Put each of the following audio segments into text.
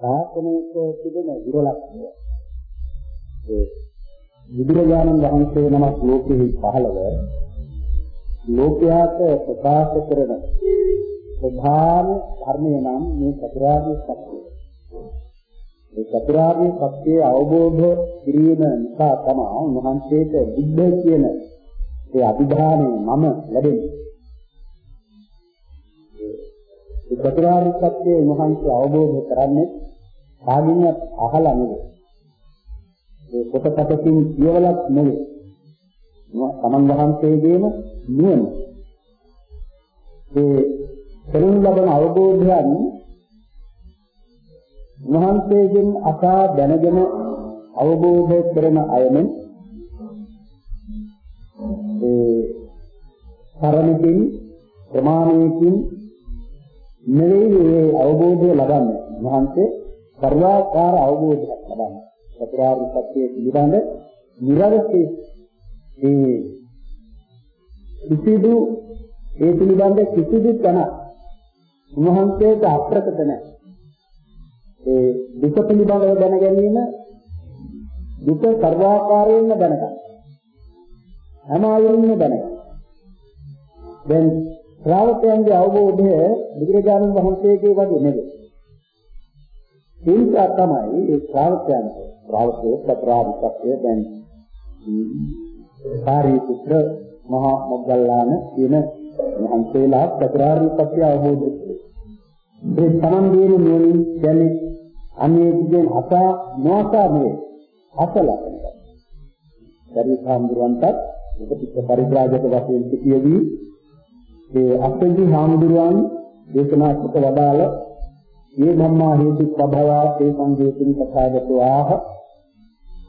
ශාසනයක තිබෙන විරලත්වය ඒ බුදුරජාණන් වහන්සේ නමක් ලෝකෙහි පහළව ලෝකයාට ප්‍රකාශ කරන ප්‍රධාන ධර්මය නම් මේ චතුරාර්ය සත්‍යය. මේ චතුරාර්ය සත්‍යය අවබෝධ කිරීම නිසා තමයි උන්වහන්සේට බුද්ධ කියන ඒ අභිධානය මම ලැබෙන්නේ. ඒ චතුරාර්ය සත්‍යය උන්වහන්සේ අවබෝධ කරන්නේ කාගින්වත් අහලා නෙවෙයි. ඒ පොතපතකින් කියවලත් නෙවෙයි. තමන් වහන්සේගේම නුවණ. ඒ කරනු ලබන අවබෝධයන් මහන්සේගෙන් අසා දැනගෙන අවබෝධ කරන අයමෙන් ඒ කරණකින් ප්‍රමාණයකින් නෙවෙයි මේ අවබෝධය ලබන්නේ. මහන්සේ සර්වාකාර අවබෝධයක් ලබන්නේ. චතුරාර්ය සත්‍ය පිළිබඳ නිරවශ්‍ය ඒ කිසිදු ඒ පිළිබඳ කිසිදු තැනක් උන්වහන්සේට අප්‍රකට නැහැ. ඒ දුක පිළිබඳව දැන ගැනීම දුක සර්වාකාරයෙන්ම දැනගන්න. හැම අයුරින්ම දැනගන්න. දැන් ශ්‍රාවකයන්ගේ අවබෝධය බුදුරජාණන් වහන්සේගේ වගේ නෙවෙයි. ඒ නිසා තමයි ඒ ශ්‍රාවකයන්ට ශ්‍රාවකයේ සතරාදි සත්‍ය දැන් සාරිපුත්‍ර මහා මොග්ගල්ලාන කියන මහන්සේලා චතුරාර්ය සත්‍ය අවබෝධ කළේ. ඒ තමන් දින නුවණින් කියන්නේ අනේකෙන් අසා නොසා නෙවේ අසලා කරනවා. පරිසම්බුරන්ටත් උපතිස්ස පරිත්‍රාජක වශයෙන් සිටියේදී ඒ අස්සජි හාමුදුරුවන් දේශනා කොට වදාළ මේ ධම්මා හේතු ස්වභාවා ඒ සංජේතුනි කථාගතෝ ආහ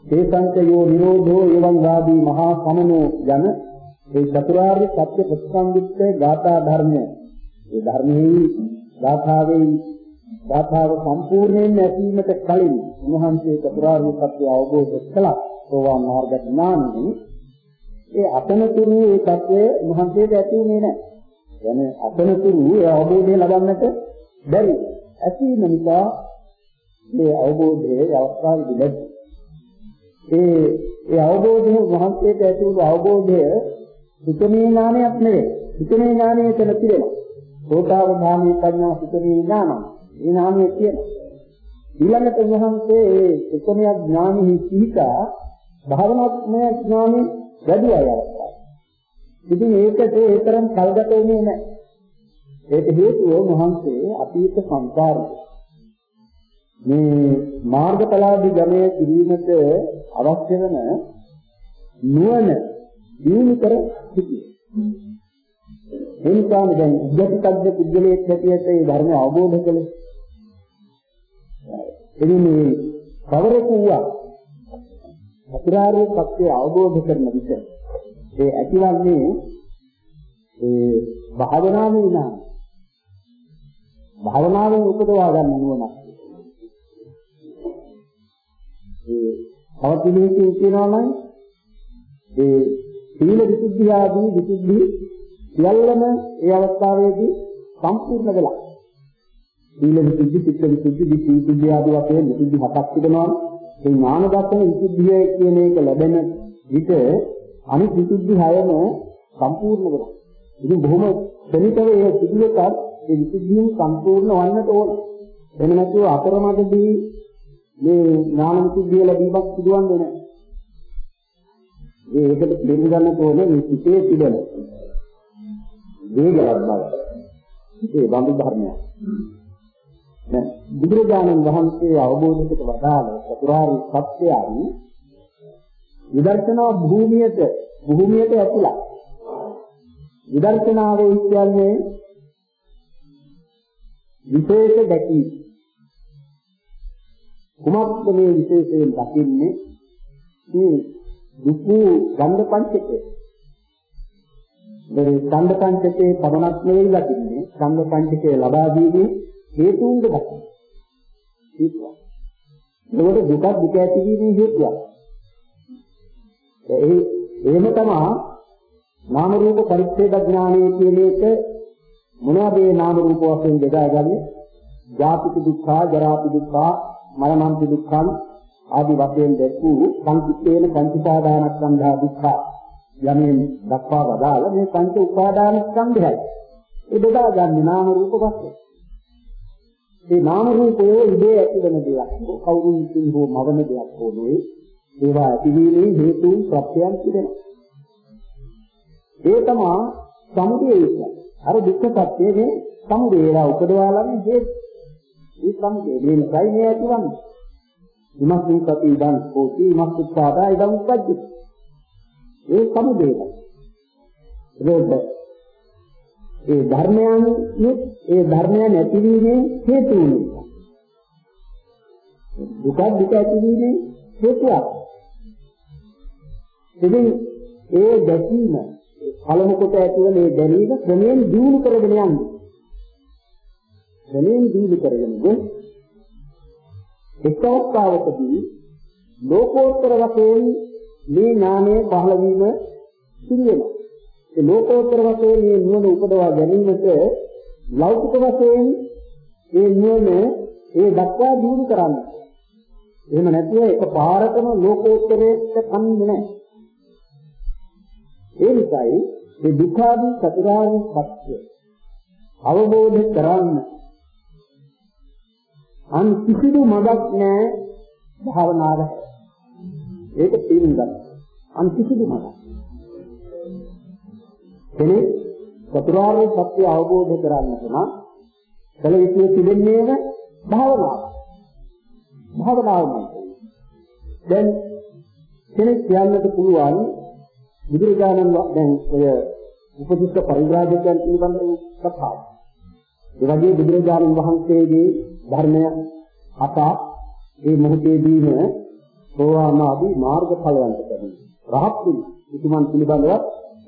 ඒ සංකයෝ නිරෝධෝ එවං වාදී මහා සමනෝ යන ඒ චතුරාර්ය සත්‍ය ප්‍රතිසංයුක්ත ගාථා ධර්මය ඒ ධර්මයේ ගාථාවේ ගාථාව සම්පූර්ණයෙන් නැසීමට කලින් උන්වහන්සේ චතුරාර්ය සත්‍ය අවබෝධ කළා සෝවාන් මාර්ග ඥානෙ ඒ අතනතුරු ඒ සත්‍ය උන්වහන්සේට ඇති වුණේ නැහැ. يعني අතනතුරු ඒ අවබෝධය ලබන්නට බැරි. ඇසීම නිසා මේ අවබෝධයේ අවස්ථාවේදී ලැබෙනවා. ඒ ඒ අවබෝධය වහන්සේට ඇති වූ අවබෝධය සුතමේ ඥානයක් නෙවෙයි. සුතමේ ඥානය එතන පිළිවෙල. සෝතාවධානී ප්‍රඥා සුතමේ ඥානයි. ඒ ඥානය තියෙනවා. ඊළඟට වහන්සේ ඒ සුතමේ ඥානෙහි සිහිතා භාවනාත්මය ඥානෙ වැඩි අය අවස්ථාව. ඉතින් ඒකට ඒ තරම් කල්ගත වෙන්නේ නැහැ. ඒක හේතුව වහන්සේ අතීත සංසාරේ මේ මාර්ගඵලාදී ගමයේ කිරීමට අවශ්‍ය වෙන නුවණ දිනු කර සිටියේ. ඒ නිසා දැන් ඉජ්ජතිකද්ද පුද්ගලයෙක් හැටියට මේ ධර්ම අවබෝධ කළේ. එදින මේ කවරෙකු වුණා අතිරාර්ය සත්‍ය අවබෝධ කරන විට ඒ ඇතිවන්නේ ඒ භාවනාවේ නාම භාවනාවෙන් උපදවා ගන්න නුවණක්. ඒ පවතිනේකේ කියනවා නම් ඒ සීල විසුද්ධිය ආදී විසුද්ධි සියල්ලම ඒ අවස්ථාවේදී සම්පූර්ණ වෙලා. සීල විසුද්ධි, චිත්ත විසුද්ධි, දිට්ඨි විසුද්ධි ආදී වශයෙන් විසුද්ධි හතක් තිබෙනවා. ඒ ඥාන දර්ශන විසුද්ධිය කියන එක ලැබෙන විට අනිත් විසුද්ධි හයම සම්පූර්ණ වෙනවා. ඉතින් බොහොම ක්ෂණිකව ඒ සිදුවකත් ඒ විසුද්ධියෙන් සම්පූර්ණ වන්නට ඕන. එහෙම නැතුව අතරමැදදී මේ ඥාන විසුද්ධිය ලැබීමක් සිදුවන්නේ නැහැ. ඒකට දෙන්න ගන්න ඕනේ මේ සිතේ තිබෙන වේගවත් බව. ඒ බඳු ධර්මයක්. දැන් බුදුරජාණන් වහන්සේ අවබෝධයට වදාළ චතුරාර්ය සත්‍යයන් විදර්ශනා භූමියට භූමියට ඇතුළත්. විදර්ශනාවේ කියන්නේ විශේෂ දැකීම. කුමක්ද මේ විශේෂයෙන් දකින්නේ? මේ දුකු ගන්ධ පංචකය. මේ ගන්ධ පංචකයේ පමණක් නෙවෙයි දකින්නේ. ගන්ධ පංචකය ලබා දීමේ හේතුන්ද දකින්න. හේතුව. ඒකට දුක දුක ඇතිවීමේ හේතුව. ඒ එහෙම තමයි නාම රූප පරිච්ඡේද ඥානය කියන එක මොනවද මේ නාම රූප වශයෙන් බෙදාගන්නේ? ජාතික දුක්ඛ, ජරාපි දුක්ඛ, මරණාන්ති දුක්ඛ ආදී වශයෙන් දැක්වූ සංකිටේන පංචපාදානස්කන්ධා දුක්ඛ යමෙන් දක්වා වදාළ මේ පංච උපාදානස්කන්ධයයි. ඒ බෙදා ගන්න නාම රූප වශයෙන්. ඒ නාම රූපයේ ඉදේ ඇතිවන දෙයක්. කවුරුන් විසින් හෝ මවන දෙයක් හෝ නෙවෙයි. ඒවා ඇතිවීමේ හේතුන් ප්‍රත්‍යයන් තිබෙනවා. ඒ තමයි සමුදය කියන්නේ. අර දුක්ඛ සත්‍යයේ සමුදය ඒවා උපදවාලන්නේ හේතු. ඒ සමුදය මේ නිසයි මේ ඇතිවන්නේ. ඉමස්මින් සති ඉදන් හෝති ඉමස් උත්පාදා ඉදන් උපජ්ජති. ඒ සමුදයයි. ඒක ඒ ධර්මයන් ඒ ධර්මයන් ඇතිවීමේ හේතු නිසා. දුක දුක ඇතිවීමේ හේතුවක්. ඉතින් ඒ දැකීම පළමු කොට ඇතිවන මේ දැනීම ක්‍රමයෙන් දියුණු කරගෙන යන්නේ. ක්‍රමයෙන් දියුණු කරගෙන ගොස් එක් අවස්ථාවකදී ලෝකෝත්තර වශයෙන් මේ ඥානය පහළ වීම සිදු වෙනවා. ඒ ලෝකෝත්තර වශයෙන් මේ නුවණ උපදවා ගැනීමට ලෞකික වශයෙන් මේ නුවණ ඒ දක්වා දියුණු කරන්න. එහෙම නැතුව එක පාරකම ලෝකෝත්තරයට කන්නේ නැහැ. ඒ නිසායි මේ දුක්ඛාදී චතුරාර්ය සත්‍ය අවබෝධ කරගන්න අන් කිසිදු මඟක් නැහැ භාවනාවට. ඒක තේරුම් ගන්න. අන් කිසිදු මඟක්. කෙනෙක් චතුරාර්ය සත්‍ය අවබෝධ කරගන්නට නම් කල යුතු තිබෙන්නේම භාවනාව. භාවනාවයි. දැන් කෙනෙක් කියන්නට පුළුවන් බුදුරජාණන් දැන් ඔය උපදිෂ්ඨ පරිබ්‍රාජකයන් පිළිබඳව කතාව. ඒ වගේ බුදුරජාණන් වහන්සේගේ ධර්මය අසා ඒ මොහොතේදීම සෝවාන් ආදී මාර්ගඵලයන්ට කරන්නේ. රහත් වුණු උතුමන් පිළිබඳව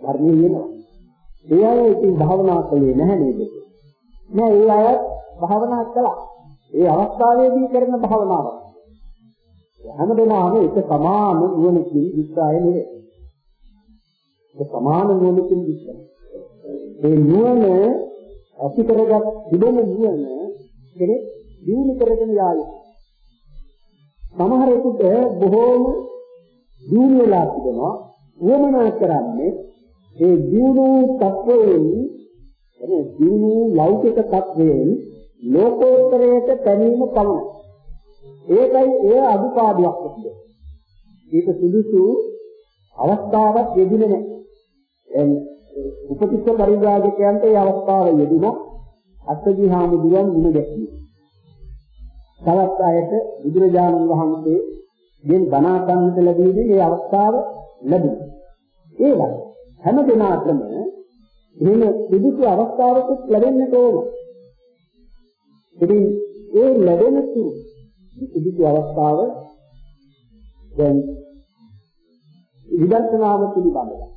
ධර්මයේ වෙනවා. ඒ අය ඉතින් භාවනා කළේ නැහැ නේද? නෑ ඒ අය භාවනා කළා. ඒ අවස්ථාවේදී කරන භාවනාව. හැමදෙනාම එක සමාන නුවණකින් විස්තරය නෙවේ. ඒ සමාන නුවණකින් විස්තරය. ඒ නුවණ ඇති කරගත් තිබෙන නුවණ කෙනෙක් දිනු කරගෙන යාවි. සමහරෙකුට බොහෝම දිනු වෙලා තිබෙනවා වමනා කරන්නේ ඒ දිනු තත්වයෙන් එනේ දිනු ලෞකික තත්වයෙන් ලෝකෝත්තරයට පැනීම පමණයි. ඒකයි ඒ අදුපාඩුවක් කියන්නේ. ඒක සුදුසු අවස්ථාවක් යෙදුනේ නැහැ. උපතිස්ස පරිත්‍යාගකයන්ට ඒ අවස්ථාව යෙදුණා අත්ජී හාමුදුරුවන් මුණ ගැසුවා. තවත් අයට බුදුරජාණන් වහන්සේ ගෙන් බණ අසන්නට ලැබීමේ මේ අවස්ථාව ලැබුණා. ඒ වගේ හැම දිනාටම එහෙම සුදුසු අවස්ථාවක ලැබෙන්නට ඕන. ඉතින් ඒ ලැබෙන සුදුසු අවස්ථාව දැන් විදර්ශනාව පිළිබඳව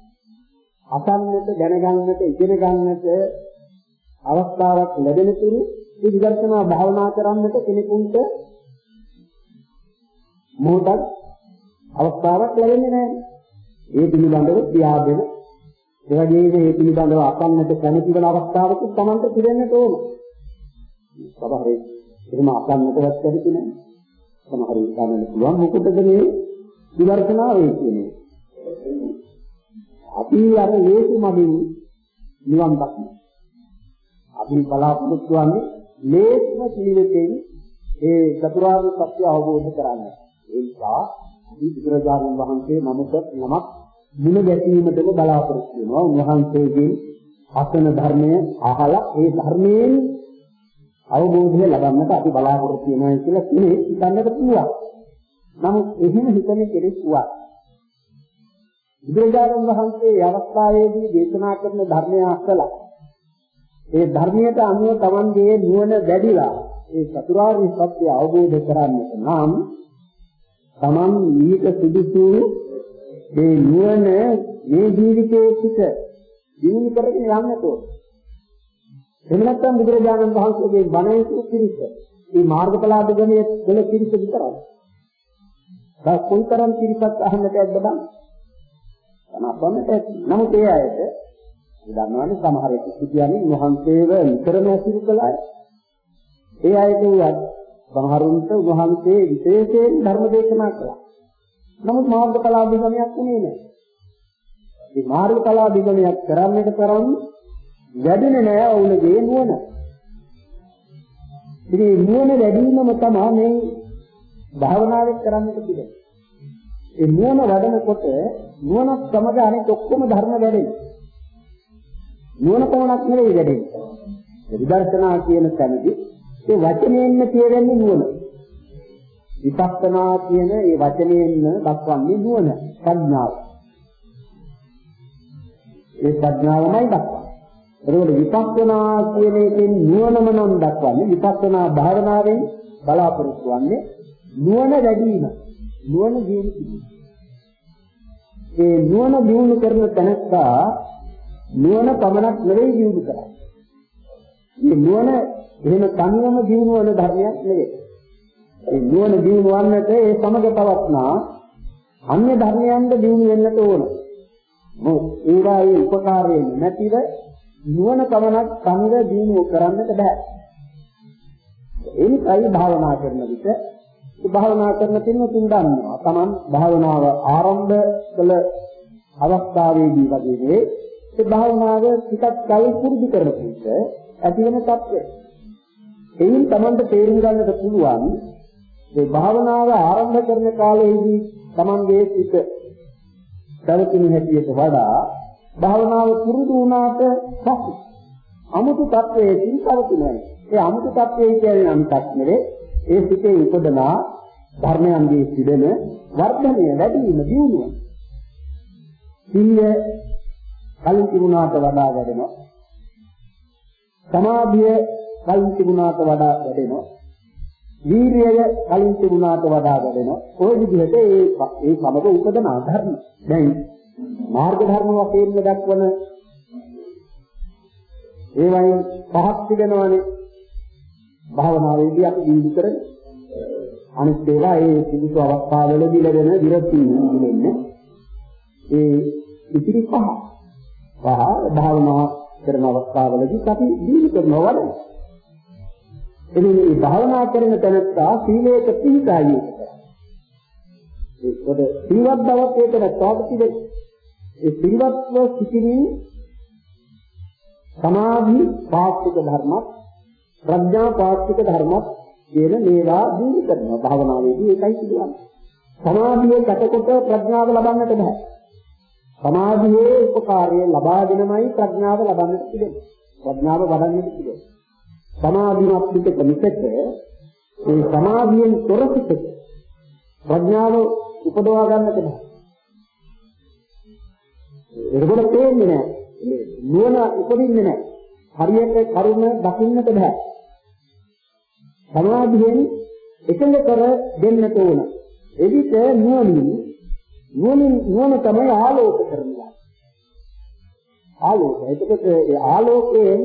අසන්නට දැනගන්නට ඉගෙන ගන්නට අවස්ථාවක් ලැබෙන තුරු මේ විදර්ශනා භාවනා කරන්නට කෙනෙකුට මොහොතක් අවස්ථාවක් ලැබෙන්නේ නැහැ. ඒ පිළිබඳව ක්‍රියාවෙන ඒ වගේම මේ පිළිබඳව අසන්නට කැමති වෙන අවස්ථාවක තමන්ට පිරෙන්නට ඕන. සමහරේ එහෙම අසන්නටවත් කැමති නැහැ. සමහරේ ගන්න පුළුවන් මොකටද මේ විදර්ශනාව කියන්නේ. අපි අර හේතු මගින් නිවන් දකින්න. අපි බලාපොරොත්තු වෙන්නේ මේත්ම ජීවිතයෙන් ඒ චතුරාර්ය සත්‍ය අවබෝධ කරගන්න. ඒ නිසා අපි බුදුරජාණන් වහන්සේ නමක නමක් මුණ ගැසීමටම බලාපොරොත්තු වෙනවා. උන්වහන්සේගේ අසන ධර්මය අහලා ඒ ධර්මයෙන් අවබෝධය ලබන්නට අපි බලාපොරොත්තු වෙනවා කියලා කෙනෙක් හිතන්නට පුළුවන්. නමුත් එහෙම හිතන කෙනෙක් වුණා. බුදුරජාණන් වහන්සේ අවස්ථාවේදී දේශනා කරන ධර්මය අසලා ඒ ධර්මයට අනුව Tamanගේ නුවණ වැඩිලා ඒ චතුරාර්ය සත්‍ය අවබෝධ කරගන්නට නම් Taman ඊට සුදුසු මේ නුවණ මේ ජීවිතයේ සිට දිනු කරගෙන යන්නට ඕන. එහෙම නැත්නම් බුදුරජාණන් වහන්සේගේ බණේ පිරිස මේ මාර්ගඵලාදගමයේ වල පිරිස විතරයි. දැන් කොයිතරම් පිරිසක් අහන්නට ඇද්ද බං? අනබන්නට නමුත් ඒ අයට දන්නවනේ සමහර කියන්නේ උන්වහන්සේව නිතරම ඇසුරු කළා. ඒ අයට උවත් සමහරුන්ට උන්වහන්සේ විශේෂයෙන් ධර්ම දේශනා කළා. නමුත් මාර්ග කලාභිගමයක් උනේ නැහැ. මේ මාර්ග කලාභිගමයක් කරන්නට තරම් වැඩිනේ නෑ ඔවුන්ගේ නුවණ. ඉතින් නුවණ වැඩි වීමම තමයි මේ භාවනාවෙන් කරන්නට පිළිදෙන්නේ. ඒ නුවණ වඩනකොට නුවණ සමග අනිත් ඔක්කොම ධර්ම වැඩෙනවා. නුවණ පමණක් නෙවෙයි වැඩෙන්නේ. විදර්ශනා කියන තැනදී ඒ වචනයෙන්ම කියවෙන්නේ නුවණ. විපස්සනා කියන ඒ වචනයෙන්ම දක්වන්නේ නුවණ, ප්‍රඥාව. ඒ ප්‍රඥාවමයි දක්වන්නේ. ඒකෝල විපස්සනා කියන එකෙන් නුවණම නම් දක්වන්නේ විපස්සනා භාවනාවෙන් බලාපොරොත්තු වෙන්නේ නුවණ වැඩි වීම. නුවණ දියුණු කිරීම. ඒ නුවණ දියුණු කරන තැනත්තා නුවණ පමණක් නෙවෙයි දියුණු කරන්නේ. මේ නුවණ එහෙම තනියම දියුණු වන ධර්මයක් නෙවෙයි. ඒ නුවණ දියුණු වන්නට ඒ සමග පවත්නා අන්‍ය ධර්මයන්ද දියුණු වෙන්නට ඕන. මොකද ඒවායේ උපකාරයෙන් නැතිව නුවණ පමණක් තනිව දියුණු කරන්නට බෑ. එනිසායි භාවනා කරන විට ඒ භාවනා කරන පින්වතුන් දන්නවා. Taman භාවනාව ආරම්භ කළ අවස්ථාවේදී වගේ ඒ භාවනාව ටිකක් කල් පුරුදු කරපිට ඇති වෙන තත්ත්වය. එයින් Tamanට තේරුම් ගන්නට පුළුවන් මේ භාවනාව ආරම්භ කරන කාලයේදී Tamanගේ සිත දවතින හැටියට වඩා භාවනාව පුරුදු වුණාට පස්සේ අමුතු තත්වයකින් පවතිනවා. ඒ අමුතු තත්වය කියන්නේ අනිතක් නෙවෙයි ඒ සිතේ උපදනා ධර්මයන්ගේ සිදෙන වර්ධනය වැඩි වීම දියුණුව. සිහිය කලින් තිබුණාට වඩා වැඩෙනවා. සමාධිය කලින් තිබුණාට වඩා වැඩෙනවා. වීරියය කලින් තිබුණාට වඩා වැඩෙනවා. ওই විදිහට ඒ ඒ සමග උපදන ධර්ම. දැන් මාර්ග ධර්ම වශයෙන් දක්වන ඒ වයින් පහක් තිබෙනවානේ. භාවනාවේදී අපි දීවි කරන්නේ අනිත් ඒවා ඒ පිළිසු අවස්ථාවවලදී ලැබෙන විරති නිදෙන්නේ ඒ ඉතිරි පහ. පහ භාවනා කරන අවස්ථාවලදී අපි දීවි කරනවා වඩ එදින මේ භාවනා කරන තැනත්තා සීලයක පිහිටා යුතුයි ඒකද සීවත් බවක් ඒකට තවතිද ඒ සීවත්ව සිටිනින් සමාධි පාස්තික ධර්මත් ප්‍රඥා පාස්තික ධර්මත් කියන මේවා දිනු කරනවා භාවනාවේදී ඒකයි සිදුවන්නේ. සමාධියේ කටකොට ප්‍රඥාව ලබන්නට බෑ. සමාධියේ උපකාරය ලබා දෙනමයි ප්‍රඥාව ලබන්නට පිළිදෙන්නේ. ප්‍රඥාව වඩන්නට පිළිදෙන්නේ. සමාධිමත් පිටක මිසක මේ සමාධියෙන් තොර පිටක ප්‍රඥාව උපදවා ගන්නට බෑ. ඒකවල තේන්නේ නැහැ. නුවණ උපදින්නේ නැහැ. හරියට කරුණ දකින්නට බෑ. සමාධියෙන් එකඟ කර දෙන්නට ඕන. එවිට නුවණින් නුවණින් නුවණ තමයි ආලෝක කරනවා. ආලෝක. එතකොට ඒ ආලෝකයෙන්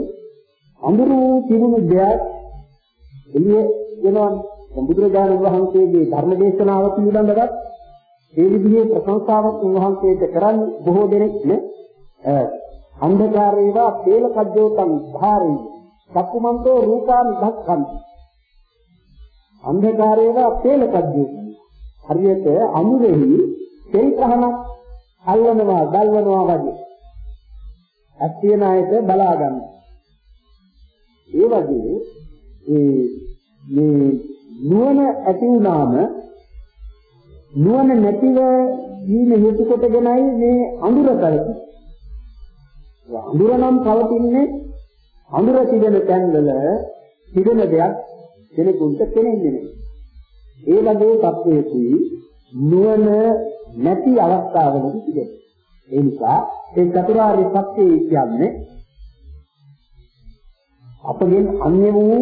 අඳුරු තිබුණු දෙයක් එළිය වෙනවා. බුදුරජාණන් වහන්සේගේ ධර්ම දේශනාව පිළිබඳවත් ඒ විදිහේ ප්‍රශංසාවක් උන්වහන්සේට කරන්නේ බොහෝ දෙනෙක් නේ අන්ධකාරේවා තේල කජ්ජෝතං ධාරේ සක්කුමන්තෝ රූපානි ධක්ඛන්ති අන්ධකාරේවා තේල කජ්ජෝතං හරියට අමුරෙහි තෙල් කහනක් අල්ලනවා ගල්වනවා වගේ ඇත්තියන අයට බලා ගන්න. ඒ වගේ ඒ මේ නුවණ ඇති වුණාම නුවණ නැතිව ජීන හේතු කොටගෙනයි මේ අඳුර කරති. අඳුර නම් පවතින්නේ අඳුර තිබෙන තැන්වල තිබෙන දෙයක් කෙනෙකුට පේන්නේ නැහැ. ඒ වගේ තත්වයකදී නුවණ නැති අවස්ථාවලදී තිබෙනවා. ඒ නිසා ඒ චතුරාර්ය සත්‍යය කියන්නේ අපගෙන් අන්‍ය වූ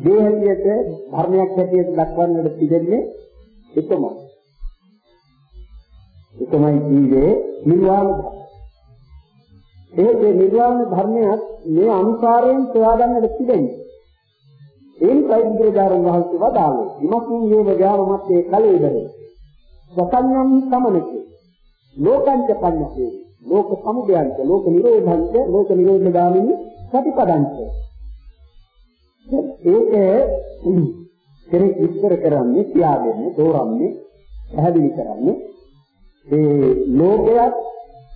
දේහයට ධර්මයක් හැටියට දක්වන්නට තිබෙන්නේ එකමයි. එකමයි ජීවේ නිර්වාණ ඒකේ නිර්වාණ ධර්මයක් මේ අනුසාරයෙන් සොයාගන්නට තිබෙන්නේ. ඒන් සයිද්‍රදාරන් වහන්සේ වදාළේ විමක්ඛින් යේව ඥානමත්තේ කලේබරේ. සසඤ්ඤම් සමනකේ. ලෝකංච පඤ්ඤේ. ලෝක සමුදයන්ත ලෝක නිරෝධංච ලෝක නිරෝධ ගාමිනී සතිපදංච. ඒක කෙනෙක් විස්තර කරන්නේ තියාගෙන තෝරන්නේ පැහැදිලි කරන්නේ ඒ ලෝකයක්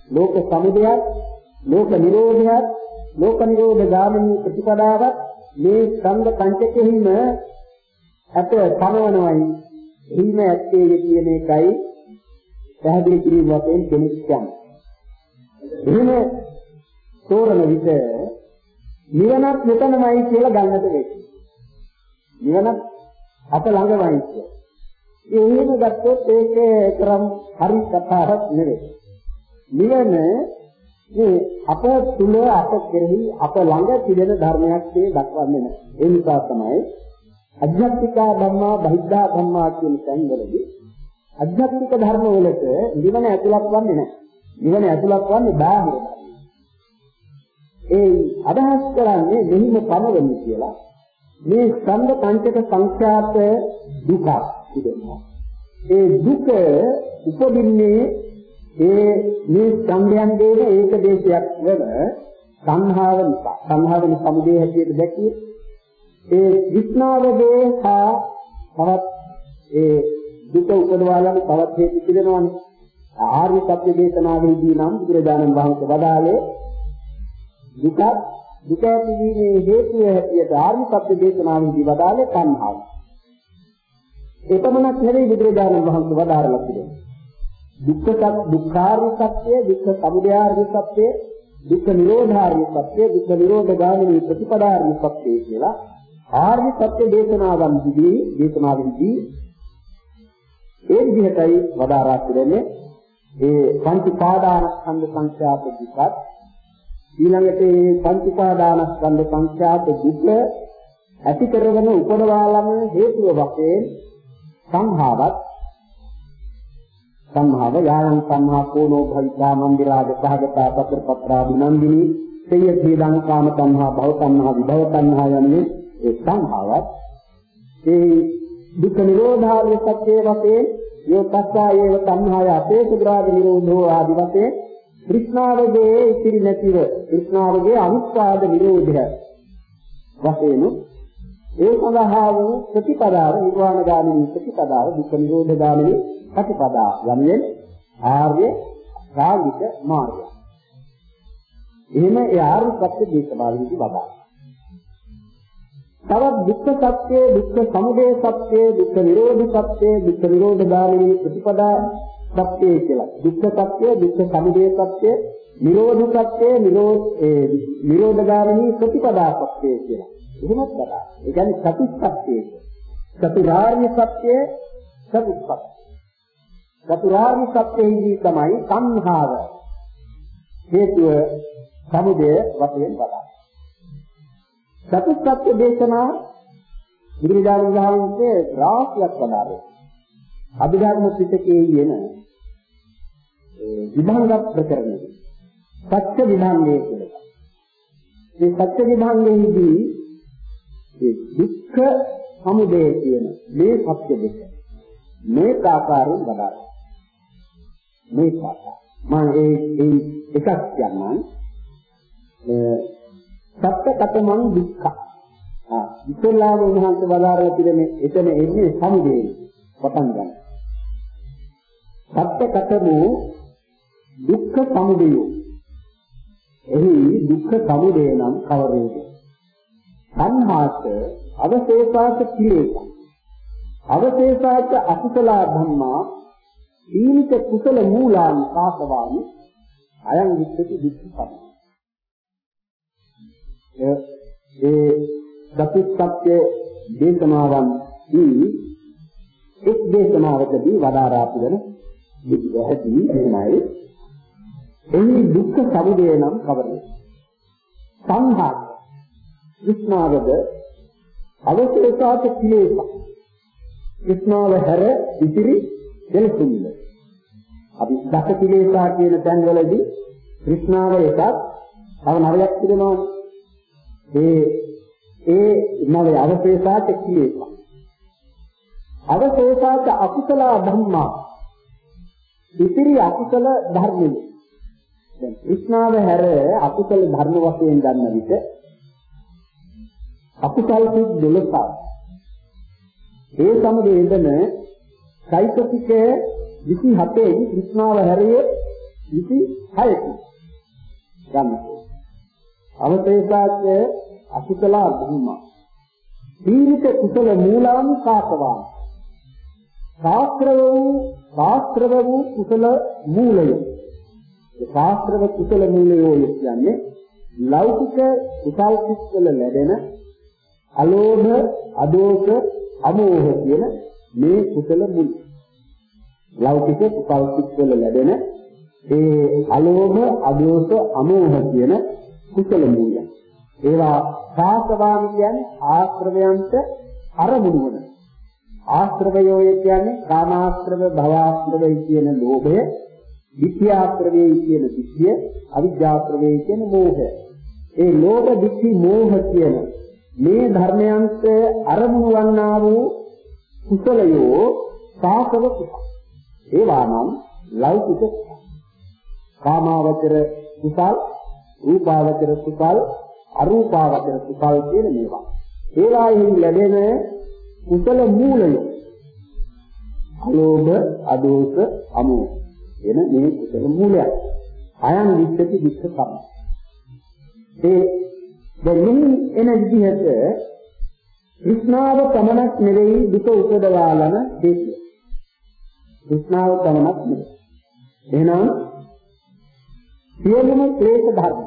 ලෝක සමුදයක් ලෝක නිරෝධයක් ලෝක නිරෝධ ගාමිනී ප්‍රතිපදාවක් මේ සංඝ පංචකෙහිම අප පනවනවයි හිම ඇත්තේ කියන එකයි පැහැදිලි කිරීම වශයෙන් කෙනෙක් කියන්නේ. එහෙම තෝරන විට නිවනක් මෙතනමයි කියලා ගන්නට වෙයි. නිවනක් අප ළඟමයි කියලා. ඒ එහෙම ගත්තොත් ඒක තරම් හරි කතාවක් නෙවෙයි. නිවන මේ අප තුල අප කෙරෙහි අප ළඟ තිබෙන ධර්මයක් මේ දක්වන්නේ නැහැ. ඒ නිසා තමයි අධ්‍යාත්මිකා ධම්මා බහිද්ධා ධම්මා කියන තැන්වලදී අධ්‍යාත්මික ධර්ම වලට නිවන ඇතුළත් වන්නේ නැහැ. නිවන ඇතුළත් වන්නේ බාහිර ඒ අදහස් කරන්නේ මෙහිම පමවෙන්නේ කියලා. මේ ස්කන්ධ පංචක සංඛ්‍යාත දුක තිබෙනවා. ඒ දුක උපදින්නේ ඒ මේ ස්කන්ධයන්ගේ ඒක දේශයක් වල සංහාව නිසා. සංහාවෙන සමුදේ හැටියට දැකියේ ඒ විස්නාවගේ හා තවත් ඒ දුක උපදවාලන තවත් හේතු තිබෙනවානේ. ආර්ය සත්‍ය දේශනාවෙහිදී නම් බුදුරජාණන් වහන්සේ වදාළේ දුක දුක ඇතිවීමේ හේතුව හැටියට ආර්ය සත්‍ය දේශනාවෙහිදී වදාළේ තණ්හාව. එපමණක් නෙවෙයි බුදුරජාණන් වහන්සේ වදාරලා තිබෙනවා. දුක්ඛ දුක්ඛාර්ය සත්‍ය, දුක්ඛ සමුදයාර්ය සත්‍ය, දුක්ඛ නිරෝධාර්ය සත්‍ය, දුක්ඛ නිරෝධ ගාමිනී ප්‍රතිපදාර්ය සත්‍ය කියලා ආර්ය සත්‍ය දේශනාවන්හිදී දේශනාවෙහිදී ඒ විදිහටයි වදාරා තිබෙන්නේ ඒ පංච පාදානස්කන්ධ සංඛ්‍යාත දුකත් ඊළඟට මේ පංච පාදානස්කන්ධ සංඛ්‍යාත දුක ඇති කරගෙන උපදවාලම හේතුව වශයෙන් සංහාවත් සංහාව යායන් සංහා කෝනෝ භවිතා මන්දිරාජ සහගතා පතරපත්‍රා විනන්දිනී. සේය ත්‍රිදං කාම සංහා භව සංහා විභව සංහා යන්නේ ඒ සංහාවත් ඒ දුක්ඛ නිරෝධාර්ය සත්‍ය වශයෙන් යෝ පස්සා ඒව සංහාය අපේස ග්‍රාද නිරෝධෝ ආදි වශයෙන් කෘෂ්ණාවගේ ඉතිරි නැතිව කෘෂ්ණාවගේ අනුස්වාද නිරෝධය වශයෙන් ඒ සඳහා වූ ප්‍රතිපදාව නිර්වාණ ගාමිනී ප්‍රතිපදාව දුක්ඛ නිරෝධ ගාමිනී ප්‍රතිපදාව යන්නේ ආර්ය රාගික මාර්ගය. එහෙම ඒ ආර්ය සත්‍ය දේශනාවෙහිදී බබා. තවත් දුක්ඛ සත්‍ය, දුක්ඛ සමුදය සත්‍ය, දුක්ඛ නිරෝධ සත්‍ය, දුක්ඛ නිරෝධ ගාමිනී ප්‍රතිපදා සත්‍ය කියලා. දුක්ඛ සත්‍ය, දුක්ඛ සමුදය සත්‍ය, නිරෝධ සත්‍ය, නිරෝධ ඒ නිරෝධ ගාමිනී ප්‍රතිපදා සත්‍ය කියලා. එහෙමත් කතා. ඒ කියන්නේ චතුස්සත්‍යය. චතුරාර්ය සත්‍ය චතුස්සත්‍ය. චතුරාර්ය සත්‍යෙහිදී තමයි සංහාව හේතුව සමුදය වශයෙන් වදා. චතුස්සත්‍ය දේශනා බුදුරජාණන් වහන්සේ රාශියක් වදාළේ. අභිධර්ම පිටකයේ යෙන විභංග ප්‍රකරණය. සත්‍ය විභංගය කියලා. මේ සත්‍ය විභංගයේදී ඒ දුක්ඛ සමුදය කියන මේ සත්‍ය දෙක මේ ආකාරයෙන් වදාළා. මේ පාඩම මම ඒ ඒ එකක් කියන්නම් සත්‍ය කතමං දුක්ඛ ආ ඉතලාම උන්වහන්සේ වදාරලා තිබෙන්නේ එතන එන්නේ සමුදේ පටන් ගන්න. සත්‍ය කතමෝ දුක්ඛ සමුදය. එහි දුක්ඛ සමුදය නම් කවරේද? සංහාස අවශේෂාච කිලේස අවශේෂාච අකුසල ධම්මා ඊනිත කුසල මූලාන් සාසවාමි අයං විච්ඡති දුක්ඛ ඒ ඒ දපුත්ත්‍ය දේශනාවන් දී එක් දේශනාවකදී වදාරා පිළිවෙල විද්‍යාවදී එනයි එහි දුක්ඛ සමුදය නම් කවරද සංහාස විස්නාවද අවශේෂාත කිලේස විස්නාව හැර ඉතිරි දෙලසුන්ද අපි දස කිලේසා කියන තැන්වලදී විස්නාව එකක් තව නවයක් තිබෙනවා. ඒ ඒ නවය අවශේෂාත කිලේස අවශේෂාත අකුසල ධම්මා. ඉතිරි අකුසල ධර්මයි දැන් විස්නාව හැර අකුසල ධර්ම වශයෙන් ගන්න විට අකුසල් සිත් 12ක්. ඒ සමග යෙදෙන චෛතසික 27න් කෘෂ්ණාව හැරියේ 26කි. ගන්නකෝ. අවතේසාච අකුසල ධම්ම. දීවිත කුසල මූලාන් කාකවා. ශාස්ත්‍රව වූ ශාස්ත්‍රව වූ කුසල මූලය. ඒ ශාස්ත්‍රව කුසල මූලය කියන්නේ ලෞකික කුසල් සිත්වල ලැබෙන අලෝභ, අදෝෂ, අමෝහ කියන මේ කුසල මුල්. ලෞකික කුසල් සිත්වල ලැබෙන ඒ අලෝභ, අදෝෂ, අමෝහ කියන කුසල මූලය. ඒවා සාසවාන් කියන්නේ ආශ්‍රවයන්ට අරමුණු වන. ආශ්‍රවයෝ කියන්නේ කාමාශ්‍රව, භවආශ්‍රවය කියන ලෝභය, විත්‍යාශ්‍රවය කියන විත්‍ය, අවිජ්ජාශ්‍රවය කියන මෝහය. ඒ ලෝභ, ditthi, මෝහ කියන මේ ධර්මයන්ට අරමුණු වන්නා වූ කුසලයෝ සාසව කුසල. ඒවා නම් ලෞකික කාමාවචර කුසල්, රූපාවචර කුසල්, අරූපාවචර කුසල් කියන මේවා. ඒවායින් ලැබෙන කුසල මූලය අලෝභ, අදෝෂ, අමෝහ එන මේ කුසල මූලයක්. අයං විච්ඡති විච්ඡ කම්ම. ඒ දැන් එන විදිහට කෘෂ්ණාව පමණක් නෙවෙයි දුක උපදවාලන හේතුව. කෘෂ්ණාව පමණක් නෙවෙයි. එහෙනම් සියලුම ක්ලේශ ධර්ම.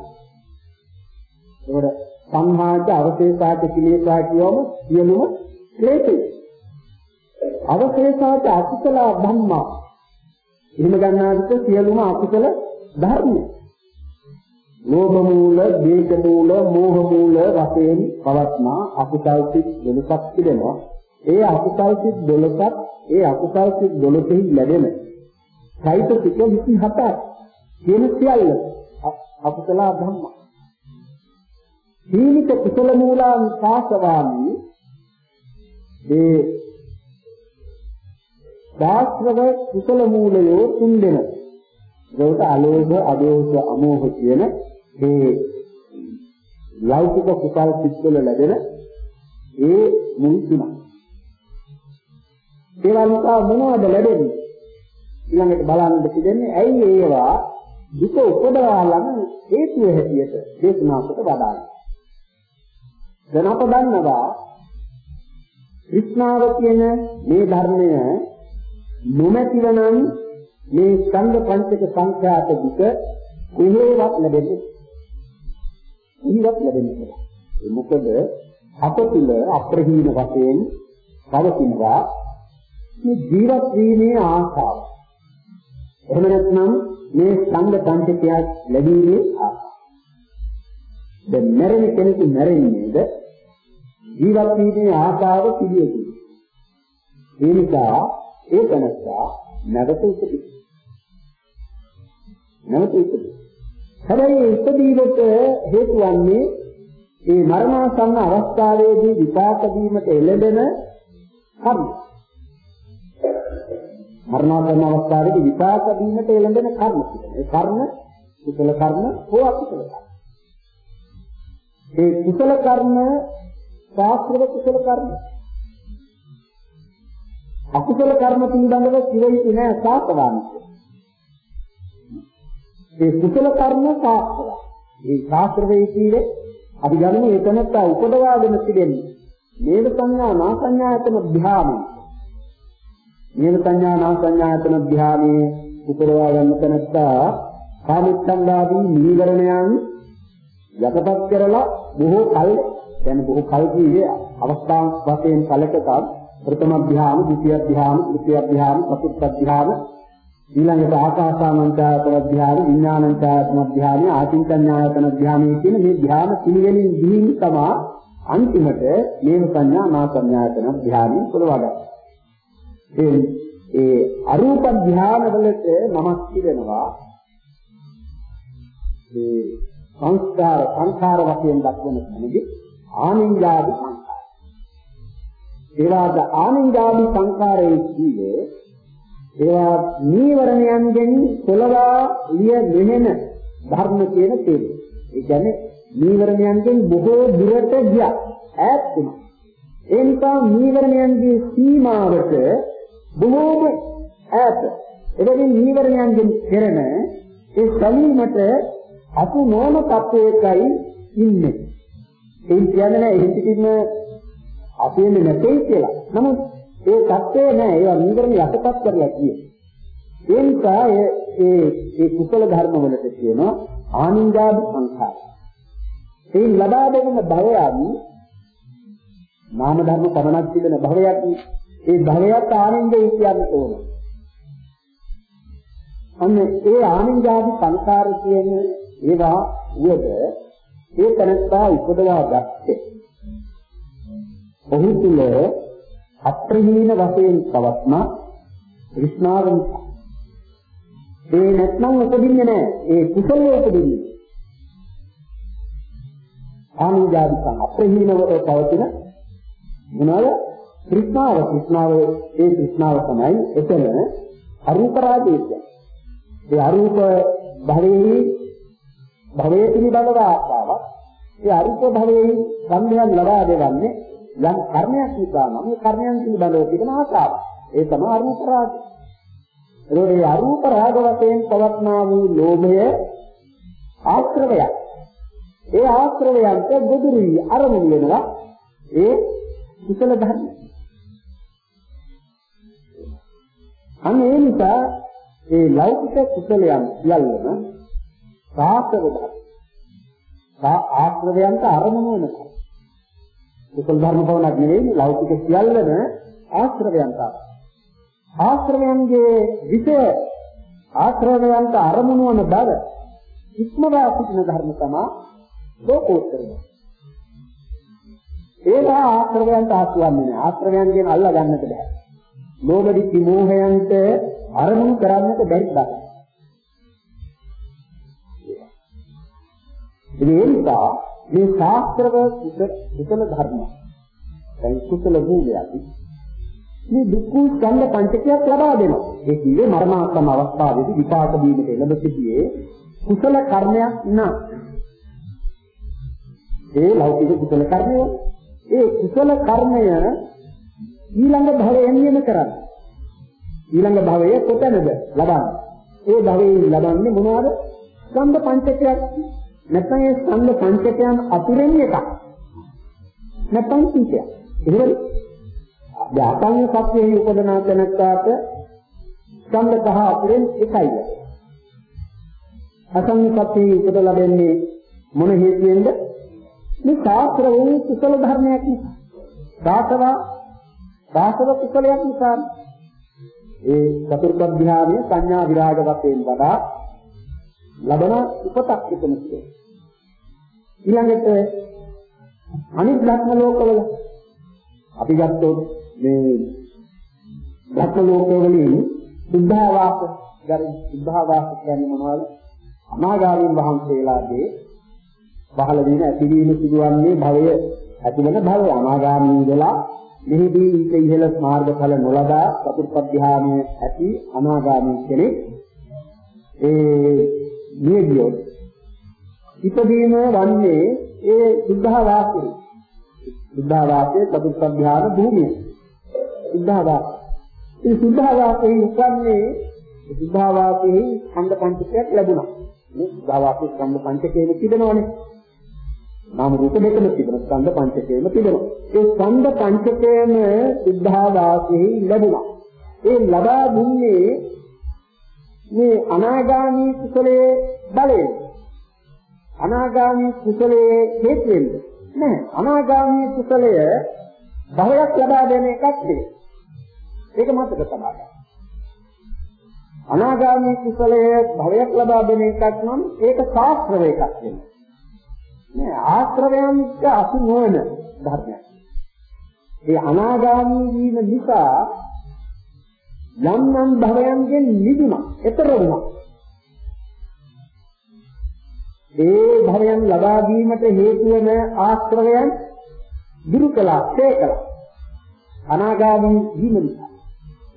ඒකට සංහාජ අවශේෂාජ කිලේශා කියවම සියලුම ක්ලේශය. අවශේෂාජ අකුසල ධම්මා. එහෙම ගන්නාට සියලුම අකුසල ධර්ම. ලෝභ මූල, දේශ මූල, මෝහ මූල වශයෙන් පවත්නා අකුසල් සිත් 12ක් තිබෙනවා. ඒ අකුසල් සිත් 12ක් ඒ අකුසල් සිත් 12 ලැබෙන චෛතසික 27ක් කියන සියල්ල අකුසල ධම්ම. සීමිත කුසල මූලාන් සාසවාමි ඒ දාස්ත්‍රව කුසල මූලයෝ තුන් දෙනා ඒකට අලෝභ, අදෝෂ, අමෝහ කියන මේ ලෞකික කුසල් සිත්වල ලැබෙන ඒ මුල් තුනක්. ඒවා නිසා මොනවද ලැබෙන්නේ? ඊළඟට බලන්න තිබෙන්නේ ඇයි ඒවා දුක උපදවා ළඟ හේතුව හැටියට දේශනා කොට වදාළා. දැන් අප දන්නවා කෘෂ්ණාව කියන මේ ධර්මය නොමැතිවනම් මේ ස්කන්ධ පංචක සංඛ්‍යාත දුක කොහේවත් ලැබෙන්නේ ඉහිවත් ලැබෙන්නේ ඒ මොකද අප තුල අප්‍රහීන වශයෙන් පවතිනවා මේ ජීවත් වීමේ ආශාව එහෙම නැත්නම් මේ ස්කන්ධ පංචකයක් ලැබීමේ ආශාව දැන් මැරෙන කෙනෙකු මැරෙන්නේද? ජීවත් වීමේ ආශාව පිළියෙදී ඒ නිසා ඒ තනස්සා නැවත උපදී නැවත ඉපදෙයි. හැබැයි ඉපදීමට හේතු වන්නේ මේ මරණාසන්න අවස්ථාවේදී විපාක දීමට එළඹෙන කර්ම. මරණාසන්න අවස්ථාවේදී විපාක දීමට එළඹෙන කර්ම. ඒ කර්ම කුසල කර්ම හෝ අකුසල කර්ම. ඒ කුසල කර්ම ශාස්ත්‍රව කුසල කර්ම. අකුසල කර්ම පිළිබඳව කිවෙන්නේ නැහැ සාතවාන්තය. ඒ කුසල කර්ම ශාස්ත්‍රය. මේ ශාස්ත්‍රයේ කීවේ අපි ගන්නේ ඒකනත් උපදවාගෙන තිබෙන්නේ. මේක සංඥා නා සංඥායතන ධ්‍යානෙ. මේක සංඥා නා සංඥායතන ධ්‍යානෙ උපදවා ගන්න තැනත්තා කාමිච්ඡන්දාදී නීවරණයන් යටපත් කරලා බොහෝ කල් දැන් බොහෝ කල් කීවේ අවස්ථා වශයෙන් කලකට ප්‍රථම ධ්‍යාන, ဒုတိ ය ධ්‍යාන, තෘතිය ධ්‍යාන, චතුර්ථ ධ්‍යාන ඊළඟට ආකාසානංචායතන ධ්‍යාන, විඥානංචායතන ධ්‍යාන, ආචින්තඤ්ඤායතන ධ්‍යාන කියන මේ ධ්‍යාන පිළිවෙලින් දිහින් තමයි අන්තිමට මේව සංඥා නා සංඥායතන ධ්‍යානෙ පොළවඩ. ඒ ඒ අරූප ධ්‍යාන වලට නමක් තිබෙනවා. ඒ සංස්කාර සංඛාර වශයෙන් දක්වන තැනදී ආනින්ජාදි සංඛාර. ඒවාද ආනින්ජාදි සංඛාරයේ කියේ ඒවා නීවරණයන්ගෙන් කොළවා ලිය මෙහෙන ධර්ම කියන තේරුම. ඒ කියන්නේ නීවරණයන්ගෙන් බොහෝ දුරට ගියා ඈත් වුණා. ඒ නිසා නීවරණයන්ගේ සීමාවට බොහෝම ඈත. එබැවින් නීවරණයන්ගෙන් කෙරෙන ඒ සමීමට අතු නොවන තත්වයකයි ඉන්නේ. ඒ කියන්නේ නෑ එහෙ සිටින්න අපේන්නේ නැtei කියලා. නමුත් ඒ தත්ත්වය නෑ ඒවා නිවර්ණ යටපත් කරලා කියේ. ඒ නිසා ඒ ඒ කුසල ධර්ම වලට කියනවා ආනින්ජාද සංඛාර. ඒ ලබා දෙන භවයන් නාම ධර්ම පමණක් තිබෙන භවයක් ඒ භවයට ආනින්දේ කියන්න ඕන. අන්න ඒ ආනින්ජාදි සංඛාර කියන ඒවා උයද ඒ තනත්තා උපදවා ගත්තේ. ඔහු තුල අත්‍යහීන වශයෙන් පවත්න විස්නාවෙන් ඒ නැත්නම් උපදින්නේ නැහැ. ඒ කුසලයේ උපදින්නේ. ආනිජාතිකං අප්‍රහීනව පවතින මොනවාද? කෘෂ්ණාව කෘෂ්ණාව ඒ කෘෂ්ණාව තමයි එතන අරූප රාජ්‍යය. ඒ අරූප භවයේ භවයේ පිළිබඳව ආසාවක්. ඒ අරූප භවයේ සම්මයන් ලබා දෙවන්නේ යම් කර්මයක් නිසා නම් ඒ කර්මයන් පිළිබඳව තිබෙන ආසාව. ඒ තමයි අරූප රාගය. එතකොට මේ අරූප රාග වශයෙන් පවත්නා වූ ලෝභය ආශ්‍රවයක්. ඒ ආශ්‍රවයන්ට ගොදුරුයි අරමුණු වෙනවා ඒ කුසල ධර්ම. අන්න ඒ නිසා ඒ ලෞකික කුසලයන් සියල්ලම සාසව ධර්ම. සා ආශ්‍රවයන්ට අරමුණු වෙනවා. කුසල ධර්ම පවණක් නෙවෙයි ලෞකික සියල්ලම ආශ්‍රවයන්ට ආශ්‍රවයන්ගේ විෂය ආශ්‍රවයන්ට අරමුණු වන බව ඉක්මවා සිටින ධර්ම තමයි ලෝකෝත්තරය. ඒවා ආශ්‍රවයන්ට ආස්වන්නේ නැහැ. ආශ්‍රවයන්ගෙන් අල්ලා ගන්නට බෑ. ලෝභ දිට්ඨි මෝහයන්ට අරමුණු කරන්නට බැරි බව. ඒ නිසා මේ ශාස්ත්‍රව කුසල ධර්ම. දැන් කුසල භූමියයි මේ දුක්ඛ ස්කන්ධ පංචකයක් ලබා දෙනවා. ඒ කියේ මරණාසන්න අවස්ථාවේදී විපාක දීමට එළඹ සිටියේ කුසල කර්මයක් නා. ඒ ලෞකික කුසල කර්මය. ඒ කුසල කර්මය ඊළඟ භවයෙන් නියම කරන්නේ? ඊළඟ භවයේ කොතැනද ලබන්නේ? ඒ භවයේ ලබන්නේ මොනවාද? ස්කන්ධ පංචකයක්. නැත්නම් ඒ ස්කන්ධ පංචකයන් අතුරෙන් එකක්. නැත්නම් කීපයක්. එහෙමද? දැන් අසංග සත්‍යයේ උපදනා තැනකට ස්කන්ධ පහ අතුරෙන් එකයි. අසංග සත්‍යයේ උපද ලැබෙන්නේ මොන හේතුවෙන්ද? මේ ශාස්ත්‍ර වූ කුසල ධර්මයක් නිසා. දාසව දාසව කුසලයක් නිසා ඒ චතුර්ථ ධ්‍යානයේ සංඥා විරාග වශයෙන් වඩා ලබන උපතක් එතනදී. ඊළඟට අනිත් ධර්ම ලෝකවල අපි ගත්තොත් මේ ධර්ම ලෝකවලින් බුද්ධාවාස ගරි බුද්ධාවාස කියන්නේ මොනවද? අනාගාමීන් වහන්සේලාගේ පහළ වෙන ඇතිවීම සිදුවන්නේ භවය ඇතිවන භවය අනාගාමී වෙලා මෙහිදී ඊට ඉහළ මාර්ගඵල නොලබා චතුර්ප ධානයේ ඇති අනාගාමී කෙනෙක් ඒ නියගියොත් ඉපදීම වන්නේ ඒ බුද්ධාවාසයේ බුද්ධාවාසයේ චතුර්ථ ධ්‍යාන භූමිය. බුද්ධාවාස ඒ බුද්ධාවාසයේ උපන්නේ බුද්ධාවාසයේ ඛණ්ඩ පංචකයක් ලැබුණා. මේ බුද්ධාවාසයේ ඛණ්ඩ පංචකයේම තිබෙනවනේ. නාම රූප දෙකම තිබෙන ඛණ්ඩ පංචකයේම තිබෙනවා. ඒ ඛණ්ඩ පංචකයේම බුද්ධාවාසයේ ලැබුණා. ඒ ලබා දුන්නේ මේ අනාගාමී කුසලයේ බලයෙන් අනාගාමී කුසලයේ හේතුවෙන්ද නෑ අනාගාමී කුසලය භවයක් ලබා දෙන එකක් නෙවෙයි. ඒක මතක තබා අනාගාමී කුසලය භවයක් ලබා දෙන එකක් නම් ඒක ශාස්ත්‍රව එකක් වෙනවා නෑ ආශ්‍රවයන්ට අසු නොවන ධර්මයක්. ඒ අනාගාමී වීම නිසා යම් යම් භවයන්ගෙන් නිදුණා, ඈතර වුණා. ඒ භවයන් ලබා ගැනීමට හේතු වන ආශ්‍රවයන් දුරු කළා, තේකලා. අනාගාමී වීම නිසා.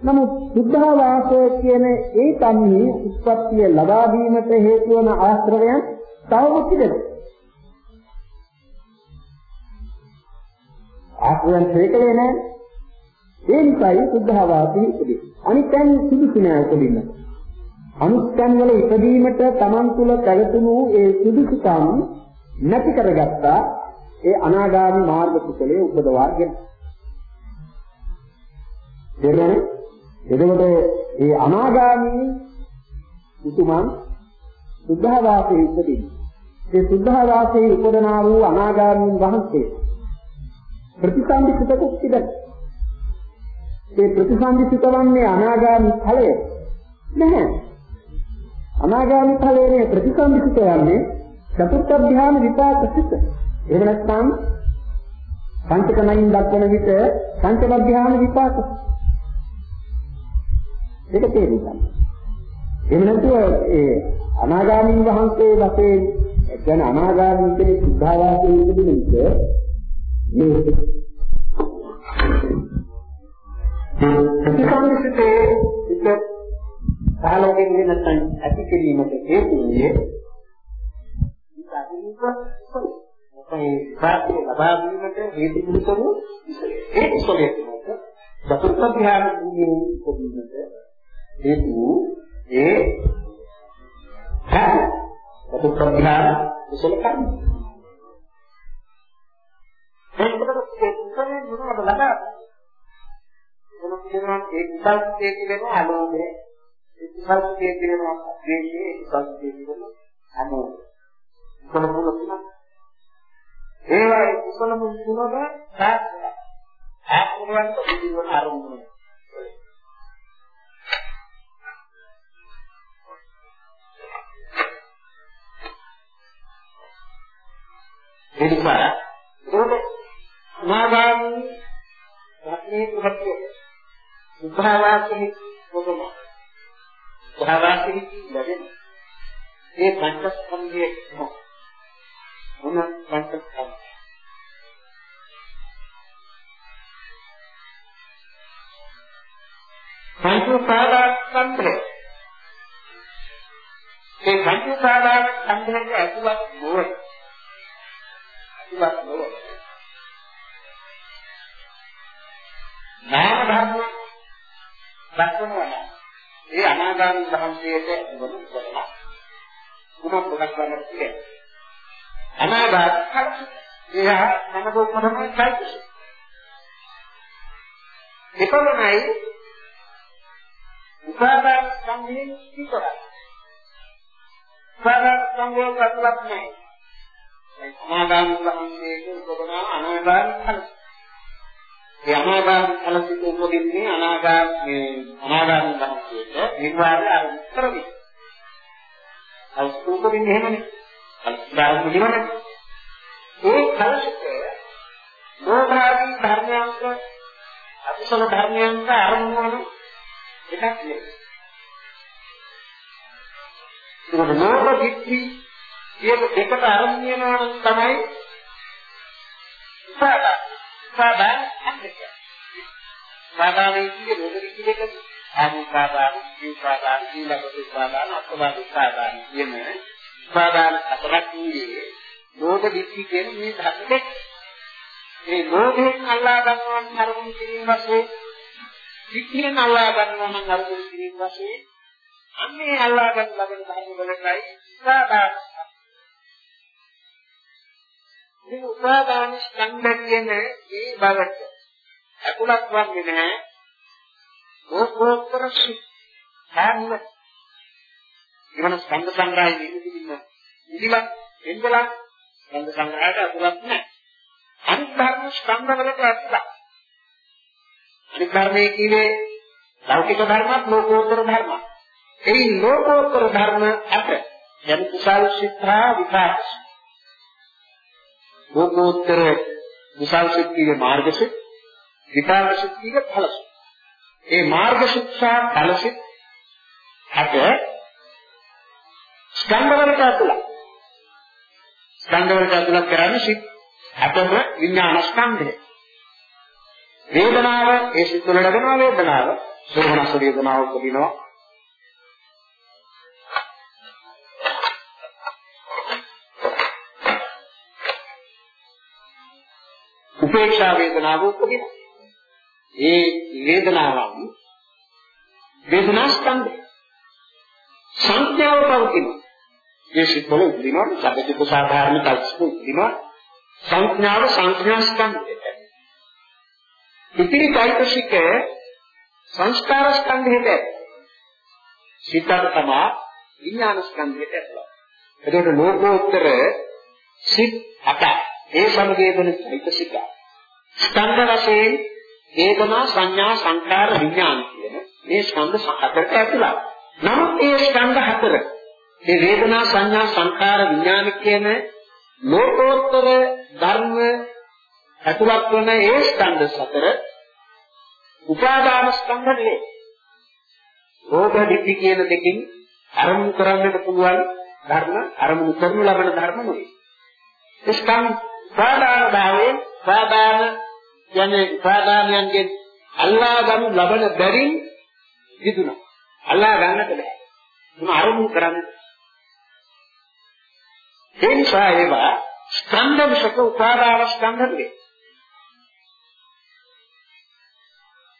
නමුත් බුද්ධාවාසය කියන ඒ තන්නේ උත්පත්තිය ලබා ගැනීමට හේතු වන ආශ්‍රවයන් තවම තිබෙනවා. ආශ්‍රවයන් තේකලේ නැහැ. ඒ නිසායි බුද්ධාවාසය ඉතිරි. උපදී. අනිත්යන් සුදුසු නෑ උපදින්න. අනිත්යන් වල ඉපදීමට Taman තුල පැවතුණු ඒ සුදුසුකම් නැති කරගත්තා ඒ අනාගාමී මාර්ග කුසලයේ උපදවාගෙන. දෙන්නේ එතකොට ඒ අනාගාමී උතුමන් සුද්ධාවාසයේ උපදින්නේ. ඒ සුද්ධාවාසයේ උපදනා වූ අනාගාමීන් වහන්සේ ප්‍රතිසන්දිත කුක්තිද ඒ ප්‍රතිසන්දිත වන්නේ අනාගාමී ඵලය නැහැ. අනාගාමී ඵලයේ ප්‍රතිසන්දිත යන්නේ චතුර්ථ ධ්‍යාන විපාක සිත. එහෙම නැත්නම් පංචක නයින් දක්වන විට පංචම ධ්‍යාන විපාක. ඒක තේරුම් ගන්න. එහෙම නැතුව ඒ අනාගාමී වහන්සේ වශයෙන් දැන් අනාගාමී කෙනෙක් සුද්ධාවාසයේ ඉඳින විට මේ ප්‍රතිසංසිතේ ඉත සාලෝකයෙන් නැත්නම් ඇති කිරීමට හේතු වූයේ මේ ප්‍රාප්තිය ලබා ගැනීමට හේතු වූ ඒ කුසලයේ චතුර්ථ ධ්‍යාන භූමියේ උපදින්නට හේතු ඒ හැම චතුර්ථ ධ්‍යාන කුසල කර්ම ඒකට ඒ කුසලයේ මොනවද ලබා මොන කියනවා ඒ කුසල්කේ කියනවා අලෝභය ඒ කුසල්කේ කියනවා ද්වේෂය ඒ කුසල්කේ කියනවා අමෝහය කුසල මුල තුනක් ඒවා කුසල මුල තුනක සාර්ථක ආත්මවන්ත ජීවන ආරම්භය ඒ නිසා ඒකට නාගාමී රත්නේ කුහත්ය උභාවාසෙහි මොකම උභාවාසෙහි ලැබෙන ඒ පංචස්කන්ධයේ මොන? පංචස්කන්ධ? පංච උපාදානස්කන්ධය ඒ පංච උපාදානස්කන්ධයේ ඇතුළත් නොවේ ඇතුළත් නොවේ නාම ධර්ම දක්වනවා. ඒ අනාගාමී ධර්මයට වුණ කරලා මොනක් මොකක් ගන්නද කියන්නේ? අනාගාමී එයා නමදෝපමයි චෛතසික එපමණයි උපාදාන සංහිඳ විතරයි. උපාදාන සංයෝග අතුලක් නැහැ අනාගාමී ධර්මයේ උපදනා අනාගාමී ඵල ඒ අනාගාමී ඵලසිත උපදින්නේ අනාගාමී අනාගාමී භවයට නිර්වාණය අරුත්තර වේ. අවස්තු උපදින්නේ එහෙමනේ. අල්ලාහ් නිවන. ඒ ඵලසිත ලෝභාදී ධර්මයන්ක අකුසල ධර්මයන්ක අරමුණ එකක් නෙවෙයි. ඒක ලෝභ දිට්ඨි කියන දෙකට අරමුණ වෙනවා තමයි උපාදාන උපාදාන අන්දක. උපාදානයේ කියන්නේ මොකද කියන්නේ? ආමුපාදාන, දීපාදාන, දීලක උපාදාන, අත්වාද උපාදාන කියන උපාදාන හතරක් නියේ ලෝභ දිට්ඨි කියන මේ ධර්ම දෙක. මේ ලෝභයෙන් අල්ලා ගන්නවා නම් අරමුණු කිරීම වශයෙන්, දිට්ඨියෙන් අල්ලා ගන්නවා නම් අරමුණු කිරීම වශයෙන්, අන්නේ අල්ලා ගන්න ලබන ධර්ම වලයි උපාදාන මේ උපාදාන ස්කන්ධ කියන මේ බවට අකුලක් වන්නේ නැහැ. ඕකෝත්තර සිද්ධාන්න. ඊවන ස්කන්ධ සංග්‍රහය නිදින්න. ඉදිලා එන්දලා ස්කන්ධ සංග්‍රහයට අකුලක් නැහැ. අනිත් ධර්ම ස්කන්ධ වලට ඇත්තා. අනිත් ධර්මයේ කියේ ලෞකික ධර්මත් ලෝකෝත්තර ධර්මත්. ඒ ලෝකෝත්තර ධර්ම අත යම් කුසල් සිතා විපාක ලෝකෝත්තර විශාල ශක්තියේ මාර්ගසිත විපාක ශක්තියේ ඵලසිත. ඒ මාර්ග ශික්ෂා ඵලසිත හත ස්කන්ධ වලට අතුල. ස්කන්ධ වලට අතුල කරන්නේ සිත් හතම විඥාන ස්කන්ධය. වේදනාව ඒ සිත් වල ලැබෙනවා වේදනාව සෝමනස් වේදනාව උපදිනවා උපේක්ෂා වේදනාව උපදිනවා. ඒ වේදනාවන් වේදනා ස්කන්ධය සංඥාව පවතිනවා. ඒ සිත්වල උපදිනවා සබ්බික සාධාරණ කල්පිත උපදිනවා සංඥාව සංඥා ස්කන්ධයට. ඉතිරි চৈতසික සංස්කාර ස්කන්ධයට සිතට තමයි විඥාන ස්කන්ධයට ඇතුළත්. එතකොට ලෝකෝත්තර සිත් අට ඒ සමගේදන চৈতසික ස්කන්ධ වශයෙන් වේදනා සංඥා සංකාර විඥාන කියන මේ ස්කන්ධ හතරට ඇතුළත්. නමුත් මේ ස්කන්ධ හතර මේ වේදනා සංඥා සංකාර විඥාන කියන ලෝකෝත්තර ධර්ම ඇතුළත් වන ඒ ස්කන්ධ හතර උපාදාන ස්කන්ධ නෙවේ. රෝග දිට්ඨි කියන දෙකෙන් අරමුණු කරන්නට පුළුවන් ධර්ම අරමුණු කරනු ලබන ධර්ම නෙවේ. ස්කන්ධ උපාදාන භාවයෙන් උපාදාන යන්නේ උපාදානයන්ගෙන් අල්ලා ගනු ලබන බැරින් විදුණා. අල්ලා ගන්නට බෑ. මොන අරමුණු කරන්නේ? ඒ නිසා ඒවා ස්කන්ධ විසක උපාදාන ස්කන්ධ නෙවේ.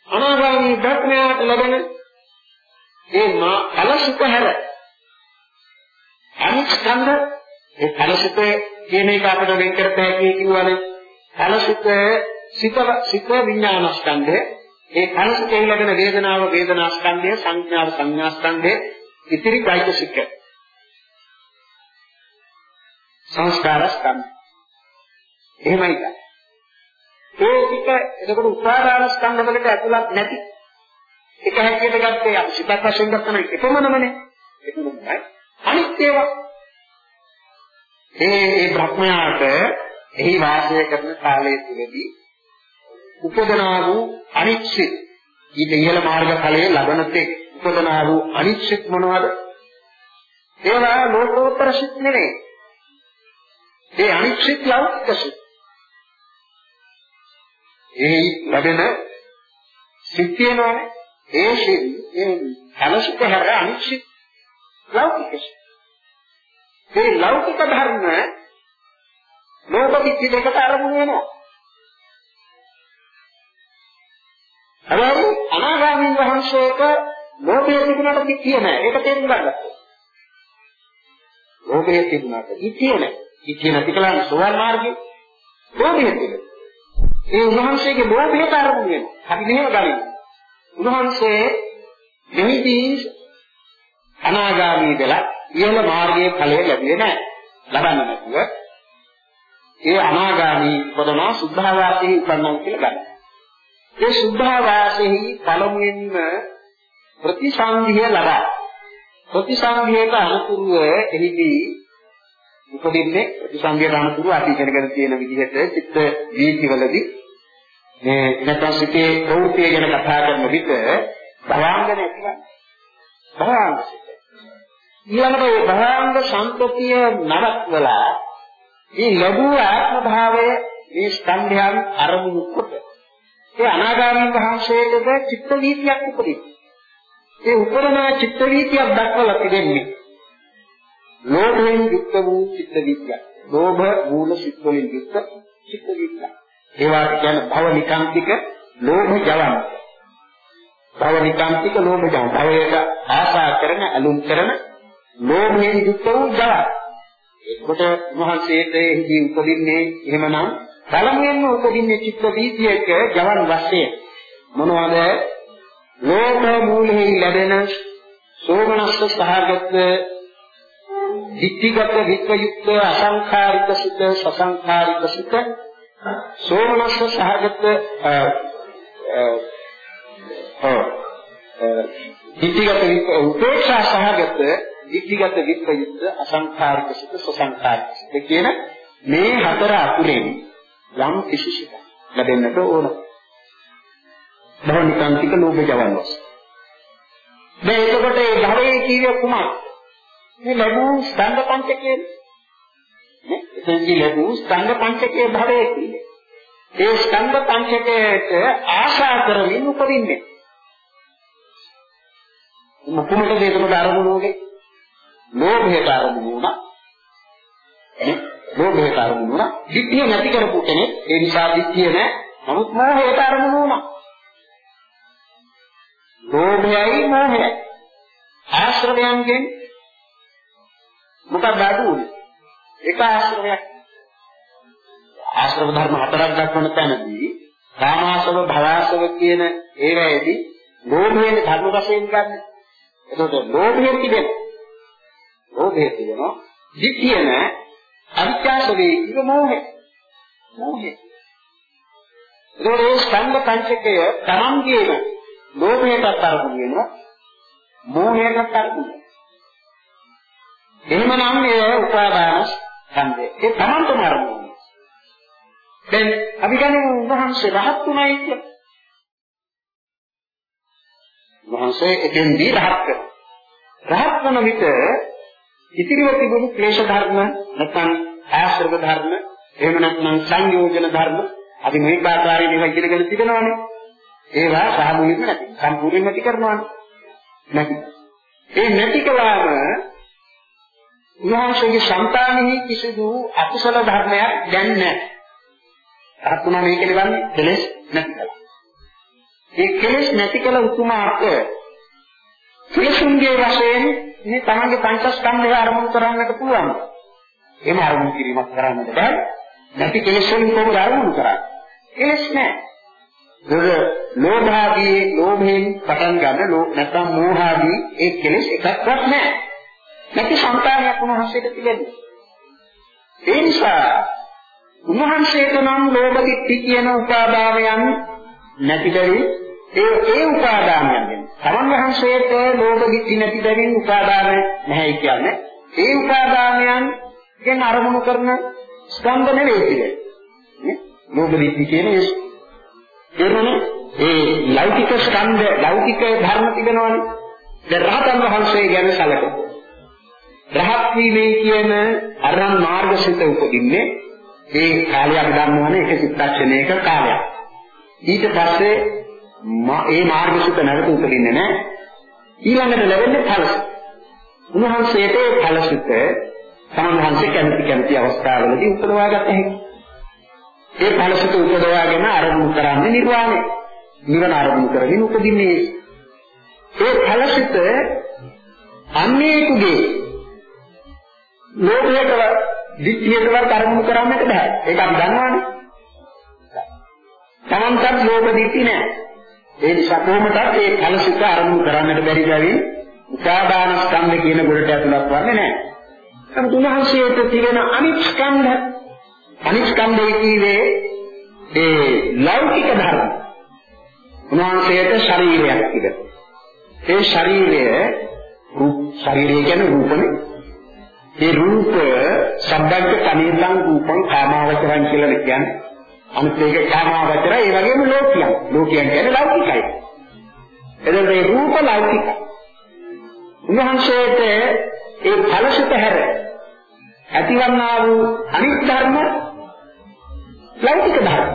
අනාගාමී ධර්මයට ලැබෙන ඒ මා කලසුක හැර අනිත් ස්කන්ධ ඒ කලසුක කියන එක අපිට වෙන් කරපෑ කියනවානේ කලසුක සිත සිත විඥාන ස්කන්ධය ඒ කලසුකේ ලැබෙන වේදනාව වේදනා ස්කන්ධය සංඥාව සංඥා ස්කන්ධය ඉතිරි চৈতසික සංස්කාර ස්කන්ධ එහෙමයි කියන්නේ ඒ ටික එතකොට උපාදාන ස්කන්ධ වලට ඇතුළත් නැති. එක හැටියට ගත්තේ අපි සිතක් වශයෙන් ගත්තම එකමනමනේ එකමනමයි අනිත් ඒවා ඒ ඒ බ්‍රහ්මයාට එහි වාසය කරන කාලය තුළදී උපදනා වූ අනිච්චිත ඊට ඉහළ මාර්ග ඵලයේ ලබන තෙක් උපදනා වූ අනිච්චිත මොනවද ඒවා ලෝකෝත්තර සිත් නෙවේ ඒ අනිච්චිත ලෞකික සිත් ඒ ලැබෙන සිත් තියෙනවානේ. ඒ සිත් ඒ කලසිත හැර අනිශ්චිත ලෞකික සිත්. ඒ ලෞකික ධර්ම ලෝක පිටි දෙකට අරමුණු වෙනවා. හැබැයි අනාගාමී වහන්සේක ලෝකයේ තිබුණාට කිත්තිය නැහැ. ඒක තේරුම් ගන්න. ලෝකයේ තිබුණාට කිත්තිය නැහැ. කිත්තිය නැති කලන සෝවාන් මාර්ගේ ලෝකයේ තිබුණා. ඒ උන්වහන්සේගේ ලෝභයට අරමුණු වෙනවා. අපි මෙහෙම ගනිමු. උන්වහන්සේ මෙහිදී අනාගාමී වෙලා ඉහළ මාර්ගයේ ඵලය ලැබුවේ නැහැ. ලබන්න නැතුව ඒ අනාගාමී පදනා සුද්ධාවාසෙහි උපන්නා කියලා ගන්න. ඒ සුද්ධාවාසෙහි පළමුවෙන්ම ප්‍රතිසංගිය ලබා ප්‍රතිසංගියට අනුකූලව එහිදී උපදින්නේ ප්‍රතිසංගියට අනුකූලව අපි ඉගෙනගෙන තියෙන විදිහට චිත්ත වීතිවලදී මේ නැත්නම් සිතේ ප්‍රවෘත්තිය ගැන කතා කරන විට භවාංග නැතිනම් භවාංග සිත. ඊළඟට ඒ භවාංග සම්පතිය නවත්වලා මේ ලැබුව ආත්ම භාවය මේ ස්කන්ධයන් අරමුණු කොට ඒ අනාගාමී වහන්සේටද චිත්ත වීතියක් උපදින. ඒ උපරම චිත්ත වීතියක් දක්වලා තිබෙන්නේ ලෝභයෙන් යුක්ත වූ චිත්ත වීතියක්. ලෝභ මූල සිත් වලින් යුක්ත චිත්ත වීතියක්. ඒවා කියන්නේ භව නිකාන්තික ලෝභ ජවන. භව නිකාන්තික ලෝභ ජවන. භවයට ආශා කරන අලුම් කරන ලෝභයෙන් යුක්ත වූ ජවන. ඒකට මහන්සියට එහිදී උපදින්නේ එහෙමනම් පළමුවෙන්ම උපදින්නේ චිත්ත වීතියක ජවන් වශයෙන් මොනවද? ලෝභ මූලෙහි ලැබෙන සෝමනස්ස සහගත දිට්ඨිගත වික්වයුක්ත අසංඛාරික සිත සසංඛාරික සිත සෝමනස්ස සහගත දිට්ඨිගත උපේක්ෂා සහගත දිට්ඨිගත විප්‍රයුක්ත අසංඛාරික සිත සසංඛාරික සිත කියන මේ හතර අතුරෙන් යම් කිසිසිත ලැබෙන්නට ඕන. භවනිකාන්තික ලෝභ ජවන් වස්. දැන් එතකොට ඒ භවයේ කීවේ කුමක්? මේ ලැබූ ස්කන්ධ පංචකයේ එතෙන්දී ලැබූ ස්කන්ධ පංචකයේ භවයේ කියන්නේ. ඒ ස්කන්ධ පංචකයට ආශා කරමින් උපදින්නේ. මොකමද ඒකට අරමුණු උනේ? ලෝභයට අරමුණු වුණා. ලෝභයට අරමුණු වුණා. දිට්ඨිය නැති කරපු කෙනෙක් ඒ නිසා දිට්ඨිය නැහැ. නමුත් මෝහයට අරමුණු වුණා. ලෝභයයි මෝහයයි. ආශ්‍රවයන්ගෙන් මොකක්ද අඩු උනේ? එක ආශ්‍රවයක්. ආශ්‍රව ධර්ම හතරක් දක්වන තැනදී කාමාශ්‍රව භවශ්‍රව කියන ඒවායේදී ලෝභයෙන් ධර්ම වශයෙන් ගන්න. එතකොට ලෝභයෙන් තිබෙන ලෝභය තියෙනවා. දිට්ඨිය නෑ. අවිචාසවේ ඉව මොහේ. මොහේ. ඒකේ ස්කන්ධ පංචකය තමන්ගේම ලෝභයටත් අරගෙන වෙනවා. මෝහයටත් අරගෙන. එහෙමනම් මේ උපාදාන ස්කන්ධය ඒ තමන්ටම අරගෙන. දැන් අපි ගන්නේ උන්වහන්සේ රහත් උනායි කියලා. උන්වහන්සේ එතෙන්දී රහත් වෙනවා. රහත් වන විට ඉතිරිව තිබුණු ක්ලේශ ධර්ම නැත්නම් ආශ්‍රව ධර්ම එහෙම නැත්නම් සංයෝජන ධර්ම අපි මේ ආකාරයෙන් ඒවා ඉගෙනගෙන තිබෙනවානේ. ඒවා සාමූලික නැති සම්පූර්ණ නැති කරනවානේ. නැති. ඒ නැති කලාම උන්වහන්සේගේ సంతානෙහි කිසිදු අකුසල ධර්මයක් දැන් නැහැ. අහතුනා මේක නිවන්නේ කෙලෙස් නැති කලා ඒ කෙලෙස් නැති කල උතුමාට කෙලෙසුන්ගේ වශයෙන් මේ තමන්ගේ පංචස්කන්ධය අරමුණු කරන්නට පුළුවන්. එහෙම අරමුණු කිරීමක් කරන්නට බෑ. නැති කෙලෙසුන් කොහොමද අරමුණු කරන්නේ? කෙලෙස් නෑ. ඒක ලෝභාදී ලෝභයෙන් පටන් ගන්න ලෝ නැත්නම් මෝහාදී ඒ කෙලෙස් එකක්වත් නෑ. නැති සංකාරයක් උන්වහන්සේට තිබෙන්නේ. ඒ නිසා උන්වහන්සේට නම් ලෝභ දිට්ඨි කියන උපාදානයන් නැති දෙවි ඒ ඒ උපාදානයන් තමන් වහන්සේට ලෝභ දිට්ඨි නැති බැවින් උපාදාන නැහැ කියන්නේ. ඒ උපාදානයන් ගැන අරමුණු කරන ස්කන්ධ නෙවෙයි කියන්නේ. නේ? ලෝභ දිට්ඨි කියන්නේ ඒකනේ ඒ ලෞකික ස්කන්ධ ලෞකික ධර්ම තිබෙනවනේ. දැන් රහතන් වහන්සේ ගැන සැලකමු. රහත් වීමේ කියන අරහන් මාර්ගසිත උපදින්නේ ඒ කාලය අපි දන්නවනේ එක චිත්තක්ෂණයක කාලයක්. ඊට පස්සේ ඒ මාර්ගසුත නැවත උපදින්නේ නැහැ. ඊළඟට ලැබෙන්නේ ඵලස. උන්වහන්සේට ඒ ඵලසුත සමන්වහන්සේ කැමති කැමති අවස්ථාවලදී උපදවා ගත හැකියි. ඒ ඵලසුත උපදවාගෙන අරමුණු කරන්නේ නිර්වාණය. නිවන අරමුණු කරගෙන උපදින්නේ. ඒ ඵලසුත අන්නේකුගේ ලෝකයට දිට්ඨියටවත් අරමුණු කරන්නට බෑ. ඒක අපි දන්නවනේ. තමන්ටත් ලෝභ දිට්ඨි නෑ. ඒ නිසා කොහොමදත් ඒ ඵලසිත අරමුණු කරන්නට බැරි බැවින් උපාදාන ස්කන්ධ කියන ගොඩට ඇතුළත් වෙන්නේ නැහැ. නමුත් උන්වහන්සේට තිබෙන අනිත් ස්කන්ධ අනිත් ස්කන්ධයේ කීවේ ඒ ලෞකික ධර්ම. උන්වහන්සේට ශරීරයක් තිබෙනවා. ඒ ශරීරය රූප ශරීරය කියන්නේ රූපනේ. ඒ රූප සබ්බංක කනීතං රූපං කාමාවචරං කියලා කියන්නේ අනිත් එක කාමාවචර ඒ වගේම ලෝකියන්. ලෝකියන් කියන්නේ ලෞකිකයි. එතකොට මේ රූප ලෞකිකයි. උන්වහන්සේට ඒ ඵලසිත හැර ඇතිවන්නා වූ අනිත් ධර්ම ලෞකික ධර්ම.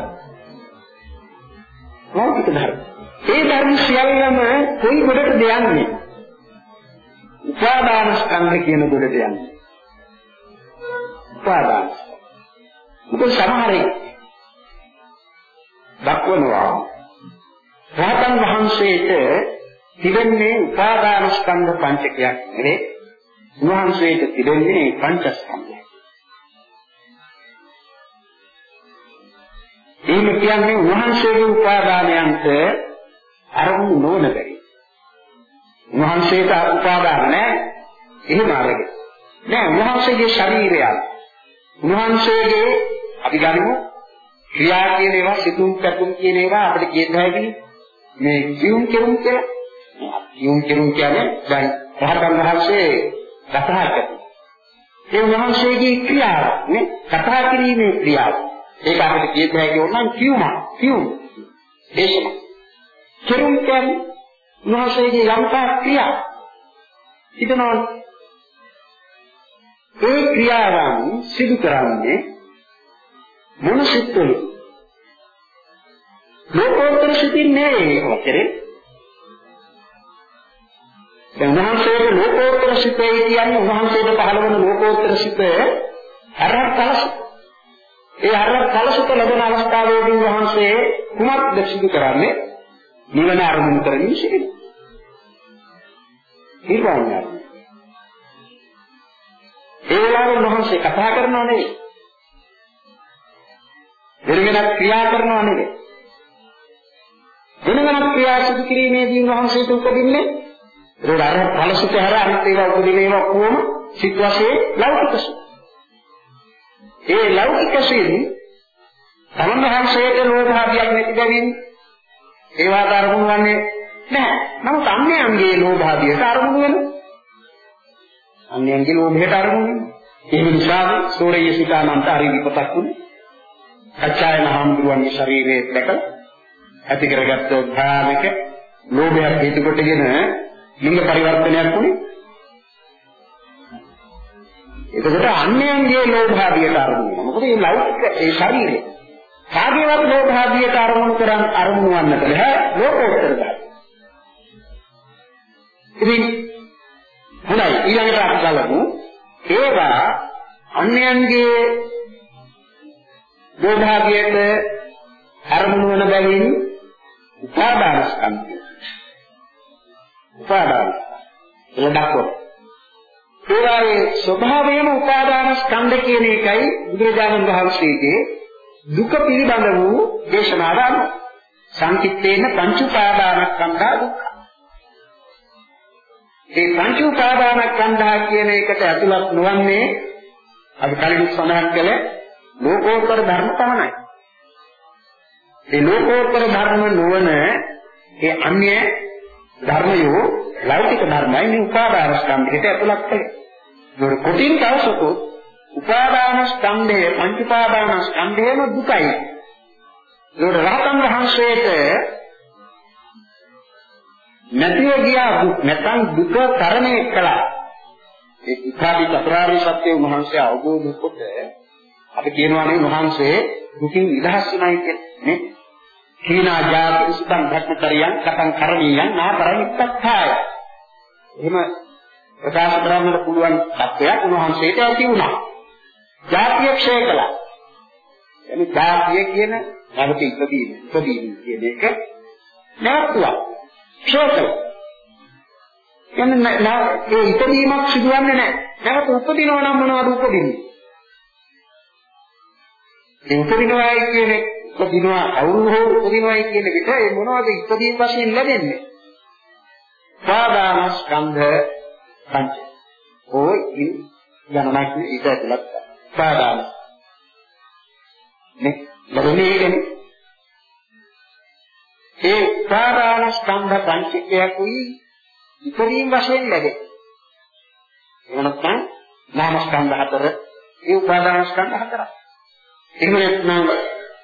ලෞකික ධර්ම. ඒ ධර්ම සියල්ලම කොයි ගොඩටද යන්නේ? උපාදාන ස්කන්ධ කියන ගොඩට යන්නේ. උපාදාන. මොකද සමහරේ දක්වනවා රහතන් වහන්සේට තිබෙන්නේ උපාදාන ස්කන්ධ පංචකයක් නෙවේ උන්වහන්සේට තිබෙන්නේ පංචස්කන්ධය. එහෙම කියන්නේ උන්වහන්සේගේ උපාදානයන්ට අරමුණු නොවන බැරි. උන්වහන්සේට උපාදාන නැහැ. එහෙම අරගෙන. නෑ උන්වහන්සේගේ ශරීරය. උන්වහන්සේගේ අපි ගනිමු ක්‍රියා කියන ඒවා සිතුම් පැතුම් කියන ඒවා අපිට කියන්න හැකියි. මේ කියුම් කෙරුම් කියලා. කියුම් කෙරුම් කියන්නේ දැන් රහතන් වහන්සේ කතා කරනවා. ඒ වහන්සේගේ ක්‍රියාව නේ කතා කිරීමේ ක්‍රියාව. ඒක අපිට කියන්න හැකි ඕනනම් කියුම කියුම්. ඒක. කෙරුම් කියන්නේ වහන්සේගේ යම්තා ක්‍රියා. හිතනවා ඒ ක්‍රියාවන් සිදු කරන්නේ මොන සිත්වල ලෝකෝත්තර සිතින් නෙවෙයි වචරේ දැන් උන්වහන්සේගේ ලෝකෝත්තර සිතේ කියන්නේ උන්වහන්සේට පහළ වන ලෝකෝත්තර සිත අරහත් ඵලසුත. ඒ අරහත් ඵලසුත ලැබෙන අවස්ථාවේදී වහන්සේ කුමක්ද සිදු කරන්නේ? නිවන අරමුණු කරමින් සිටිනවා. නිර්වාණය. ඒ වෙලාවේ වහන්සේ කතා කරනව නෙවෙයි. වෙන වෙනත් ක්‍රියා කරනව නෙවෙයි. වෙන වෙනත් ක්‍රියා සිදු කිරීමේදී වහන්සේට උපදින්නේ ඒක අර ඵලසුත හැර අනිත් ඒවා උපදින ඒවා කොහොම සිත් වශයෙන් ලෞකික සුඛ. ඒ ලෞකික සීනි තමන් වහන්සේට ලෝභාදියක් නැති බැවින් ඒවා අරමුණු වන්නේ නැහැ. නමුත් අන්‍යයන්ගේ ලෝභාදියට අරමුණු වෙනවා. අන්‍යයන්ගේ ලෝභයට අරමුණු වෙනවා. ඒ නිසා සෝරේ සිතානන්ත හරි විපතක් වුණේ. කච්චායන හාමුදුරුවන්ගේ ශරීරයේ දැකලා ඇති කරගත්ත භයානක ලෝභයක් හේතු කොටගෙන ලිංග පරිවර්තනයක් වුණේ. එතකොට අන්‍යයන්ගේ ලෝභාදියට අරමුණු වෙනවා. මොකද මේ ලෞකික ඒ ශරීරය කාගේවත් ලෝභාදියට අරමුණු කරන් අරමුණු වන්නට බෑ ලෝකෝත්තර ධර්ම. ඉතින් හොඳයි ඊළඟට අපි බලමු ඒවා අන්‍යයන්ගේ ලෝභාදියට අරමුණු වන බැවින් උපාදාන ස්කන්ධය. උපාදාන. එලඩක්ව. ඒවායේ ස්වභාවයම උපාදාන ස්කන්ධ කියන එකයි බුදුරජාණන් වහන්සේගේ දුක පිළිබඳ වූ දේශනාව අනුව. සංකිට්ඨේන පංච උපාදානස්කන්ධා දුක්ඛ. මේ පංච උපාදානස්කන්ධා කියන එකට ඇතුළත් නොවන්නේ අපි කලින් සඳහන් කළ ලෝකෝත්තර ධර්ම පමණයි. ඒ ලෝකෝත්තර ධර්ම නොවන ඒ අන්‍ය ධර්මයෝ ලෞකික ධර්මයි මේ උපාදාන ස්කන්ධයට ඇතුළත් වෙන්නේ. ඒක කොටින් තවසතු උපාදාන ස්කන්ධය පංච උපාදාන ස්කන්ධයම දුකයි. ඒක රහතන් වහන්සේට නැතිව ගියා දුක් නැත්නම් දුක තරණය කළා. ඒ ඉකාදී චතුරාර්ය සත්‍ය මහන්සිය අවබෝධ කොට අපි කියනවා නේ මහන්සේ දුකින් නිදහස් වුණයි කියන්නේ. කීනා ජාති උසුතං භක්තරියං කතං කරණීයං නාපරිත්තත්ථාය. එහෙම ප්‍රකාශ කරන්නට පුළුවන් තත්ත්වයක් උන්වහන්සේට ඇති වුණා. ජාතිය ක්ෂය කළා. එනි ජාතිය කියන නැවත ඉපදීම ඉපදීම කියන එක නැවතුවා. ක්ෂය කළා. එන්න ඒ ඉපදීමක් සිදුවන්නේ නැහැ. නැවත උපදිනව නම් මොනවද උපදින්නේ? ඒ උපදිනවායි කියන්නේ උපදිනවා අවුරු හෝ උපදිනවායි කියන විට ඒ මොනවද ඉපදීම් වශයෙන් ලැබෙන්නේ? සාදානස්කන්ධ පංච. ඕයි ගණනක් ඊට ඇතුළත් සාදාන. නේ ලැබෙන්නේ ඒ සාදානස්කන්ධ පංචකයකුයි ඉපදීම් වශයෙන් ලැබෙන්නේ. එහෙම නැත්නම් නාමස්කන්ධ හතර ඒ උපාදානස්කන්ධ හතරක්. එහෙම නැත්නම්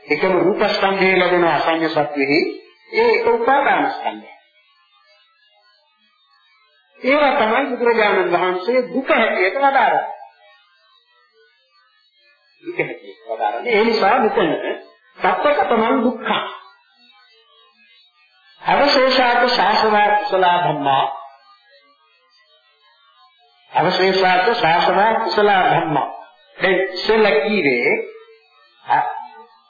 එකම රූපස්කන්ධය ලැබෙන අසඤ්ඤ සත්‍යෙහි ඒ එක උපාදාන ස්කන්ධය. ඒවා තමයි බුදුරජාණන් වහන්සේ දුක හැටියට වදාරන්නේ. දුක හැටියට වදාරන්නේ ඒ නිසා මෙතන සත්‍යකතමං දුක්ඛ. අවශේෂාත ශාසනා කුසල ධම්මා අවශේෂාත ශාසනා කුසල ධම්මා දැන් සෙලකීවේ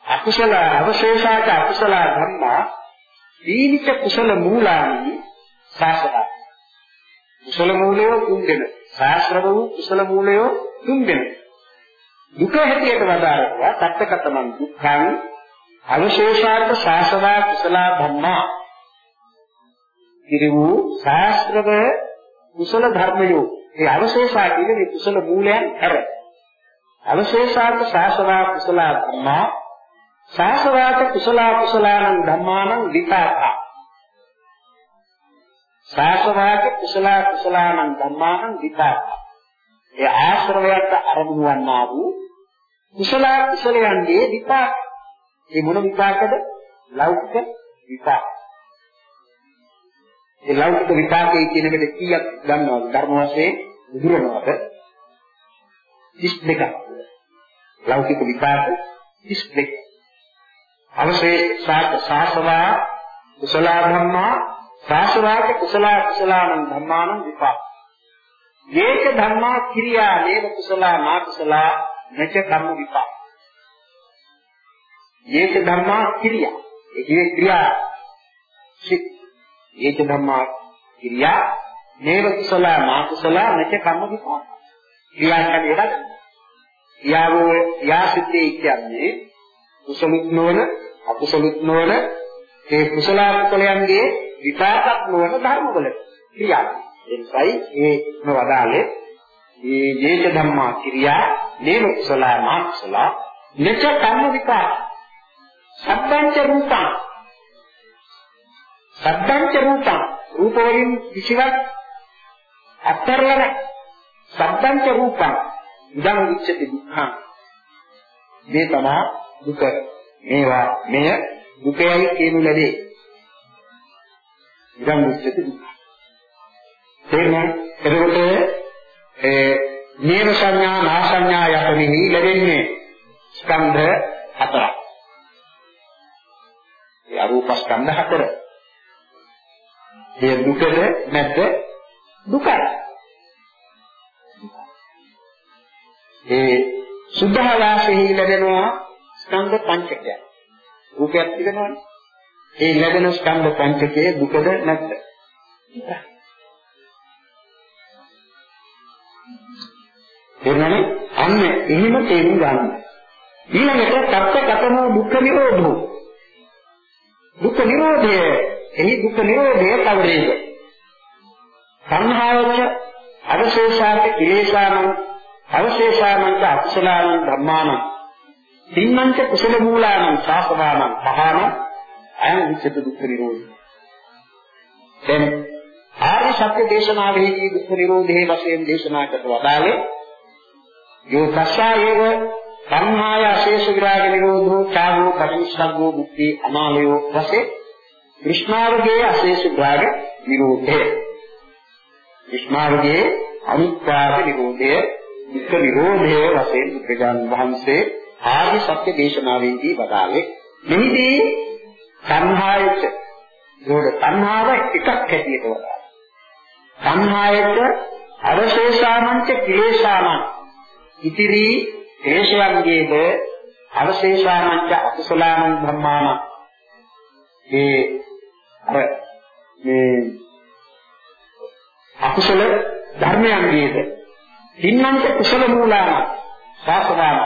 අකුසල අවශේෂාච අකුසල ධම්මා දීනික කුසල මූලානි සාසන කුසල මූලය තුන් දෙන සාස්ත්‍රව වූ කුසල මූලය තුන් දෙන දුක හැටියට වදාරනවා තත්කතමන් දුක්ඛං අවශේෂාච සාසනා කුසල ධම්මා. ඉරි වූ සාස්ත්‍රව කුසල ධර්මයෝ. ඒ අවශේෂා කියන්නේ කුසල මූලයන් හැර. අවශේෂාච සාසනා කුසල ධම්මා. සාසවාත කුසල කුසලානං ධම්මානං විපාකා. සාසවාත කුසල කුසලානං ධම්මානං විපාකා. ඒ ආශ්‍රවයට අරමුණු වන්නා වූ කුසල කුසලයන්ගේ විපාක. ඒ මොන විපාකද? ලෞකික විපාක. ඒ ලෞකික විපාකයේ කියන එකට කීයක් ගන්නවද? ධර්ම වශයෙන් දුරනවද 32ක් ලෞකික විපාක 32 අවසේ සාසවා කුසල ධම්මා සාසවාක කුසල කුසලානං ධම්මානං විපාක. මේක ධම්මා කිරියා නේව කුසල නා කුසල නැච කර්ම විපාක. ඒක ධර්මා ක්‍රියා. ඒ කියන්නේ ක්‍රියා. සිත්. ඒක ධර්මා ක්‍රියා. නේව කුසල මා කුසල නැච කර්ම විපාක. ක්‍රියා කියන්නේ ඒකද? ක්‍රියාවෝ යාසිතේ කියන්නේ කුසලුත් නොවන අකුසලුත් නොවන ඒ කුසල කුසලයන්ගේ විපාකක් නොවන ධර්මවල ක්‍රියා. එනිසායි මේ නොවදාලේ මේ ජේත ධම්මා ක්‍රියා නේම කුසල මා කුසල නච කම්ම විපාක. සබ්බංච රූපං සබ්බංච රූපං රූප වලින් කිසිවක් අත්තරල සබ්බංච රූපං. ඉදං උච්චති දුක්ඛං. මේ තමයි දුක. මේවා මෙය දුකයි කියනු ලැබේ. ඉදං උච්චති දුක්ඛ. තේරුණා? එතකොට ඒ නේම සංඥා නා සංඥා යටෙහි ලැබෙන්නේ ස්කන්ධ හතරක්. ඒ අරූප ස්කන්ධ හතර. ඒ දුකද නැත්ද? දුකයි. ඒ සුද්ධාවාසෙහි ලැබෙනවා ස්කන්ධ පංචකය. රූපයක් තිබෙනවනේ. ඒ ලැබෙන ස්කන්ධ පංචකයේ දුකද නැත්ද? එන්නනේ අන්න එහෙම තේරුම් ගන්න. ඊළඟට සත්‍යගතම දුක්ඛ නිරෝධෝ. දුක්ඛ නිරෝධය එහි දුක්ඛ නිරෝධය කවරේද? සංහාවච අවශේෂාත කිලේශානං අවශේෂානං අකුසලානං ධම්මානං තින්නංච කුසල මූලානං සාසනානං පහන අයං විච්ඡේද දුක්ඛ නිරෝධය දැන් ආර්ය සත්‍ය දේශනාවෙහිදී දුක්ඛ නිරෝධයේ වශයෙන් දේශනා කොට වදාළේ යෝ තස්සායේව සංහාය අශේෂ විරාග නිරෝධෝ චාගෝ පටිච්චසමුප්පාදෝ මුක්ති අනාලයෝ වශයෙන් කෘෂ්ණාවගේ අශේෂ විරාග නිරෝධය. කෘෂ්ණාවගේ අනුත්පාද නිරෝධය. දුක්ඛ නිරෝධය වශයෙන් බුදුරජාණන් වහන්සේ ආදි සත්‍ය දේශනාවේදී වදාළේ. මෙහිදී සංහායච ඒකට සංහාව එකක් හැටියට වදාළා. සංහායච අවශේෂානංච කිලේශානං. ඉතිරි ක්ලේශයන්ගේද අවශේෂානංච අකුසලානං ධම්මාන. ඒ අර මේ අකුසල ධර්මයන්ගේද තින්නන්ත කුසල මූලාන සාසනාන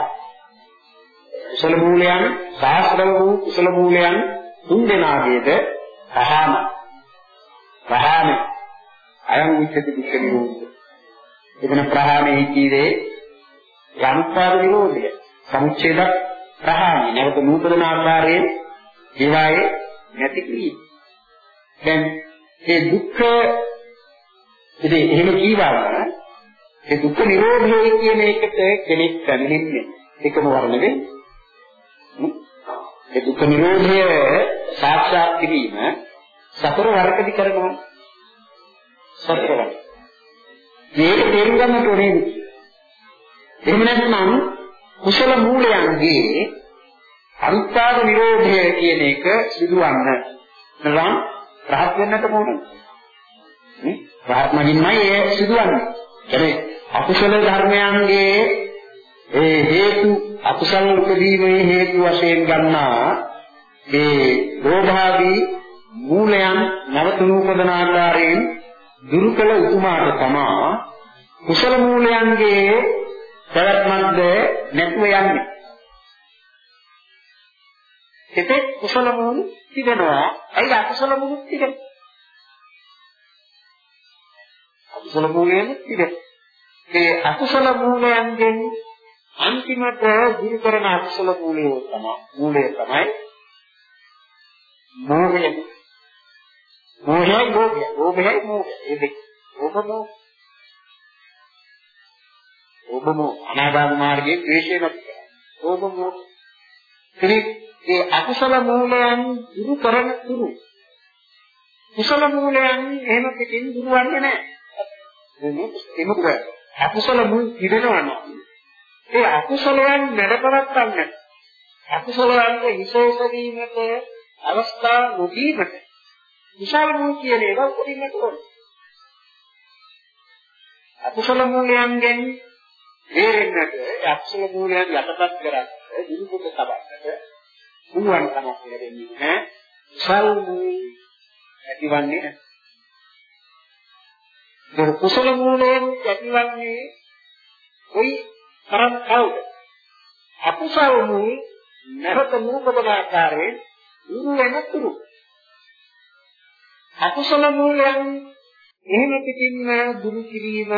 කුසල මූලයන් සාස්ත්‍රව වූ කුසල මූලයන් තුන් දෙනාගේද පහම පහම අයං විච්ඡති දුක්ඛ නිරෝධය එතන ප්‍රහාණය කීවේ යන්පාද නිරෝධය සමුච්ඡේද ප්‍රහාණය. නැවත නූතන ආකාරයෙන් ඒවායේ නැති කිරීම. දැන් මේ දුක්ඛ ඉතින් එහෙම කීවම ඒ දුක්ඛ නිරෝධය කියන එකට කෙනෙක් පැමිණෙන්නේ එකම වර්ණනේ. ඒ දුක්ඛ නිරෝධය සාක්ෂාත් කිරීම සතර වරකදි කරනවා. සතර වරක. මේක තේරුම් ගන්නට ඕනේ. එහෙම නැත්නම් කුසල මූලයන්ගේ අනුත්පාද නිරෝධය කියන එක සිදුවන්න නම් රහත් වෙන්නට ඕනේ. රහත් මගින්මයි ඒ සිදුවන්නේ. ඒ අකුසල ධර්මයන්ගේ ඒ හේතු අකුසල උපදීමේ හේතු වශයෙන් ගන්නා ඒ ලෝභාදී මූලයන් නැවතුණු උපදන ආකාරයෙන් දුරු කළ උතුමාට තමා කුසල මූලයන්ගේ පැවැත්මක්ද නැතුව යන්නේ. එතෙක් කුසල මූල තිබෙනවා. ඇයි අකුසල මූල තිබෙන්නේ? අකුසල මූලයෙන් තිබෙනවා. ඒ අකුසල මූලයන්ගෙන් අන්තිමට දුරු කරන අකුසල මූලය තමයි මූලය තමයි මෝහය. මෝහය මෝහය. මෝහය මෝහය. ඒ දෙක. ඔබ මෝහ. ඔබ මෝහ. අනාගත මාර්ගයේ ද්වේෂය නැති. ඔබ මෝහ. කෙනෙක් ඒ අකුසල මූලයන් දුරු කරන තුරු කුසල මූලයන් එහෙම පිටින් දුරවන්නේ නැහැ. ඒක මොකද? අකුසල මුල් ඉදෙනවා නම් ඒ අකුසලයන් නැඩපරත්තන්න අකුසලයන්ට විශේෂ වීමට අවස්ථා නොදීමට විශාල මුල් කියන ඒවා උපදින්නට ඕන. අකුසල මූලයන්ගෙන් තේරෙන්නට අක්ෂර මූලයන් යටපත් කරගන්න දිනුපොත තබන්නට පුළුවන් කමක් ලැබෙන්නේ නැහැ. කුසල් මූල ඇතිවන්නේ නැහැ. ඒ කුසල මූලයෙන් ඇතිවන්නේ කොයි තරම් කවුද? අකුසල මූල නැවත නූපදන ආකාරයෙන් උරු වෙනතුරු. අකුසල මූලයන් එහෙම පිටින්ම දුරු කිරීම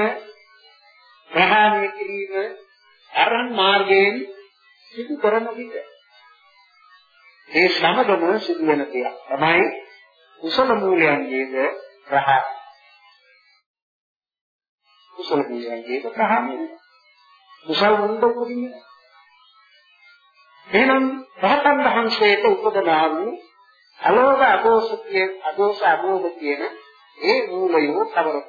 ප්‍රහාණය කිරීම අරන් මාර්ගයෙන් සිදු කරන විට ඒ සමගම සිදු වෙන දෙයක් තමයි කුසල මූලයන්ගේද ප්‍රහාණය කුසල මූලයන්ගේද ප්‍රහාණය කුසල මුන්දුකින් එහෙනම් රහතන් වහන්සේට උපදනා වූ අලෝභ අදෝෂ කියන අදෝෂ අමෝහ කියන ඒ මූලය තවරක්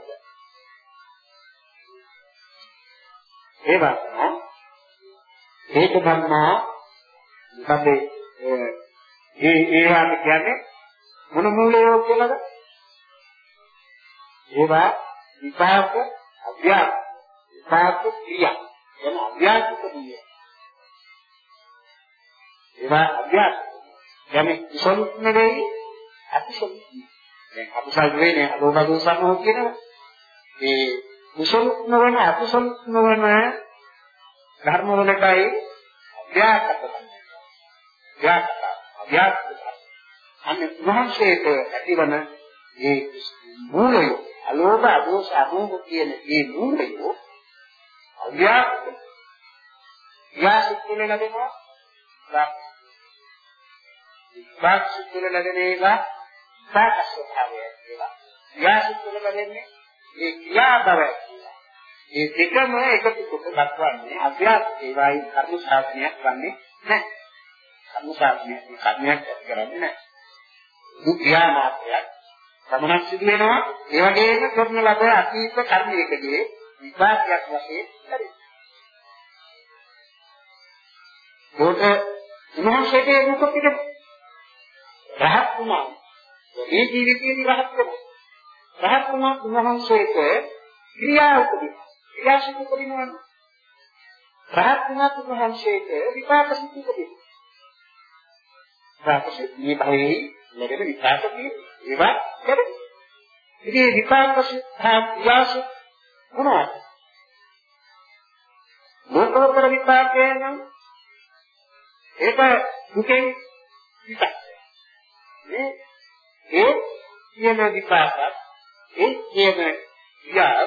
ඒ වගේම හේත ධර්මා මොකද ඒ ඒවාට කියන්නේ මොන මූලයෝ කියලාද? ඒවා විපාක අභ්‍යාස. විපාක ක්‍රියා. එන අභ්‍යාස ක්‍රියා. ඒවා අභ්‍යාස. යන්නේ කුසලුත් නෙවෙයි අකුසල දැන් අකුසල් වෙන්නේ අලෝකදෝ සමෝ කියනවා. මේ කුසලුත් නොවන අකුසලුත් නොවන ධර්ම වලටයි අභ්‍යාස කරනවා අභ්‍යාස අභ්‍යාස අන්න උන්වහන්සේට ඇතිවන මේ මූලය. අලෝභ අදෝස අමෝහ කියන මේ මූලය අභ්‍යාසක යාසික කියන ලැබෙනවා වාක්ෂ කියන ලැබෙන එක සාකච්ඡාවේ ඒවා යාසික කියන ලැබෙන්නේ ඒ ක්‍රියාබව මේ දෙකම එකතු කොට දක්වන්නේ අභ්‍යාස ඒවායි කර්ම ශාස්ත්‍රයක් වන්නේ නැහැ. කර්ම ශාස්ත්‍රයක් කර්මයක් ඇති කරන්නේ නැහැ. දුක් ක්‍රියා මාත්‍රයක් සමනක් සිදු වෙනවා ඒ වගේම කරන ලද අතීත කර්මයකදී විපාකයක් වශයෙන් ලැබෙනවා. ඒකට උන්වහන්සේගේ දුක පිට රහත් වුණා. මේ ජීවිතේදී රහත් වෙනවා. රහත් වුණා උන්වහන්සේට ක්‍රියා උපදිනවා. ක්‍රියා සිදු කරනවා. රහත් වුණා උන්වහන්සේට විපාක සිදු කරනවා. විපාක මේ භවයේ ලැබෙන විපාක ඒවා ලැබෙන. ඉතින් විපාක සහ ක්‍රියාස මොනවද? ලෝකෝත්තර විපාකය නම් ඒක දුකෙන් විපාක. මේ ඒ කියන විපාකත් ඒ කියන ක්‍රියා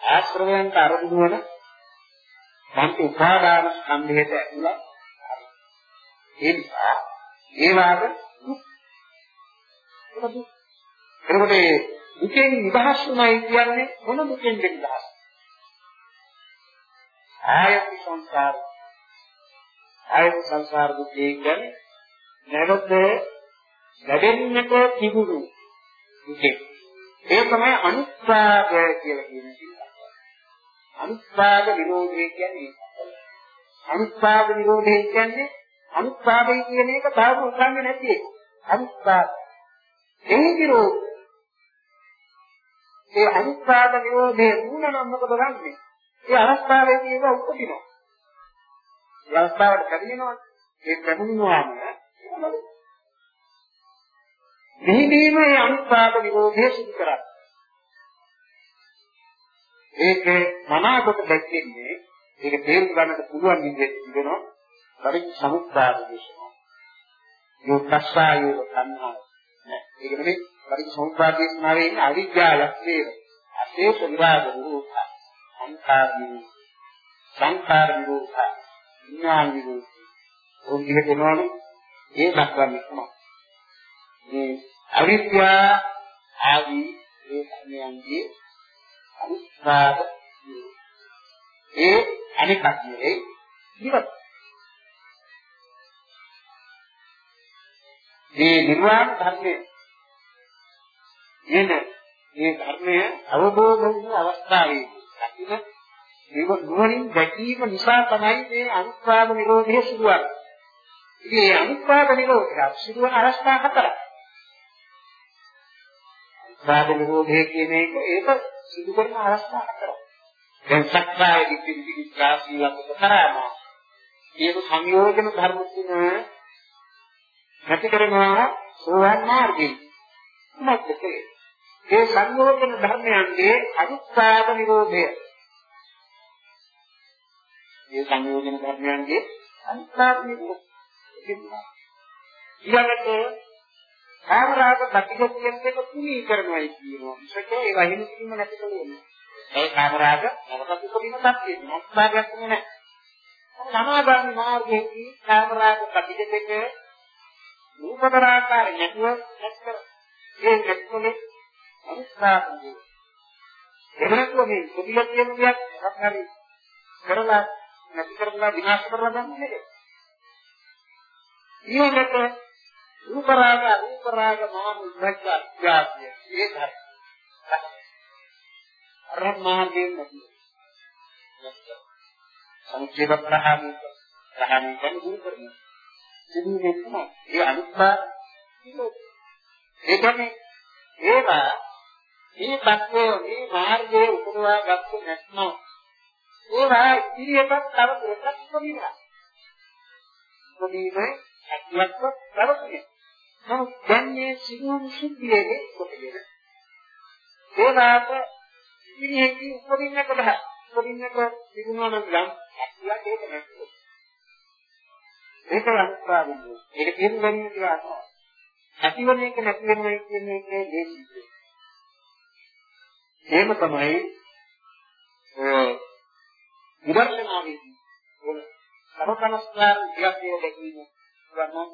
ආශ්‍රවයන්ට අරමුණු වන පංච උපාදාන ස්කන්ධයට ඇතුළත් ඒ නිසා ඒ වාග එතකොට ඒ දුකෙන් නිදහස් වුණයි කියන්නේ මොන දුකෙන්ද නිදහස්? ආයති සංසාර ආයති සංසාර දුකේ කියන්නේ නැවත ලැබෙන්නට තිබුණු දුකේ. ඒ තමයි අනුත්පාද කියලා කියන්නේ. අනුත්පාද විරෝධය කියන්නේ අනුත්පාද විරෝධය කියන්නේ අනුත්පාදය කියන එක තාම උගන්න්නේ නැති එක. අනුත්පාද. ඒ විරෝධ ඒ අනුත්පාද විරෝධයේ මූල නම් මොකද ගන්නෙ? ඒ අවස්ථාවේදී ඒක උපදිනවා. ඒ අවස්ථාවට පැමිණෙනවා. ඒ පැමිණුවාම මෙහිදීම මේ අනුත්පාද විරෝධය සිදු කරන්නේ. ඒක මනාකොට දැක්කේ ඒක තේරුම් ගන්නට පුළුවන් විදිහට තිබෙනවා. පරිච්ඡ සමුප්පාද දේශනාව. යෝත්සායෝ තණ්හා. ඒක නෙමෙයි පරිච්ඡ සමුප්පාද දේශනාවේ ඉන්න අවිද්‍යාවක් නේද? අශේෂ විරාග විරෝධ සංඛාර විරෝධ සංඛාර විරෝධ විඥාන විරෝධ ඕක දිහට එනවනේ ඒ දක්වන්නේ කොහොමද? මේ අවිද්‍යා ආදී ඒ ධර්මයන්ගේ අනුස්වාද ඒ අනිකක් නෙවෙයි ඉවත් මේ නිර්වාණ ධර්මයේ එන මේ ධර්මය අවබෝධ වූ අවස්ථාවේ දකින්න මේක නුවණින් දැකීම නිසා තමයි මේ අනුස්වාද නිරෝධය සිදුවන්නේ. ඉතින් මේ අනුස්වාද නිරෝධය සිදුවන අවස්ථා හතරක්. අනුස්වාද නිරෝධය කියන එක ඒක සිදු කරන අවස්ථා හතරක්. දැන් සක්කාය දිට්ඨි විචාර සීලක කරාම ඒක සංයෝජන ධර්ම තුන නැති කරනවා සෝවාන් මාර්ගයේ මොකද ඒ සංයෝජන ධර්මයන්ගේ අනුත්පාද නිරෝධය මේ සංයෝජන ධර්මයන්ගේ අනුත්පාද නිරෝධය ඊළඟට කාමරාග ප්‍රතිගතියෙන් දෙක තුනී කරනවායි කියනවා. ඒකේ ඒ වහින කීම නැති කලේ. ඒ කාමරාග නරකට උපදින තත්ත්වෙ මොක්කාරයක් නෙමෙයි. සමාධි මාර්ගයේදී කාමරාග ප්‍රතිගතික රූපතරාකාර නැතුව නැත්කර. ඒ නැත්කලේ අනුස්ථාපනය. එහෙමනම් මේ කුඩිල කියන දෙයක් හරි කරලා නැති කරලා විනාශ කරලා ගන්න ඊළඟට රූපරාග රූපරාග මාන උද්දච්ච අධ්‍යාත්මය ඒ ධර්ම. අරමාගෙන් නැති. සංකේත ප්‍රහාණය ප්‍රහාණය කරන දුරු කරන. සිදුවේ තමයි ඒ අනුත්පා ඒ කියන්නේ ඒවා මේ පැත්තේ මේ මාර්ගයේ උපදවා ගත්ත නැත්නම් ඒවා ඉතිරියට තව දෙකක් කොමිනවා. කොමිනේ හැකියාවක් ප්‍රවෘත්තිය. නමුත් දැන් මේ සිදුවුණු සිද්ධියේ කොටගෙන ඒවාට ඉතිරියේදී උපදින්න කොටහ. උපදින්නක තිබුණා නම් යම් හැකියාවක් ඒක නැතුව. ඒක අනුස්පාදින්නේ. ඒක තේරුම් ගන්න කියලා අහනවා. ඇතිවන එක නැති වෙනවා කියන එකේ දේශිතය. එහෙම තමයි ඒ විදර්ශනාවේදී ඕන සමකනස්කාර විද්‍යාවේ දැකීම ගන්න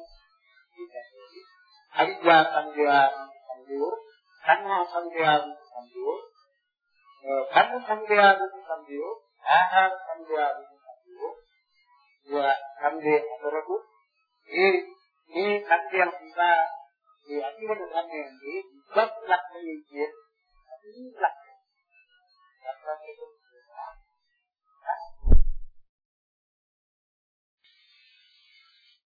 අවිද්‍යා සංඛ්‍යා සංඛ්‍යෝ සංහා සංඛ්‍යා සංඛ්‍යෝ කර්ම සංඛ්‍යා සංඛ්‍යෝ ආහාර සංඛ්‍යා සංඛ්‍යෝ වා කන්දේ අතරතු ඒ මේ කන්දයන් නිසා ඒ අතිවන කන්දයන්ගේ විපත් ලක්ෂණයේ කිය අති ලක්ෂණ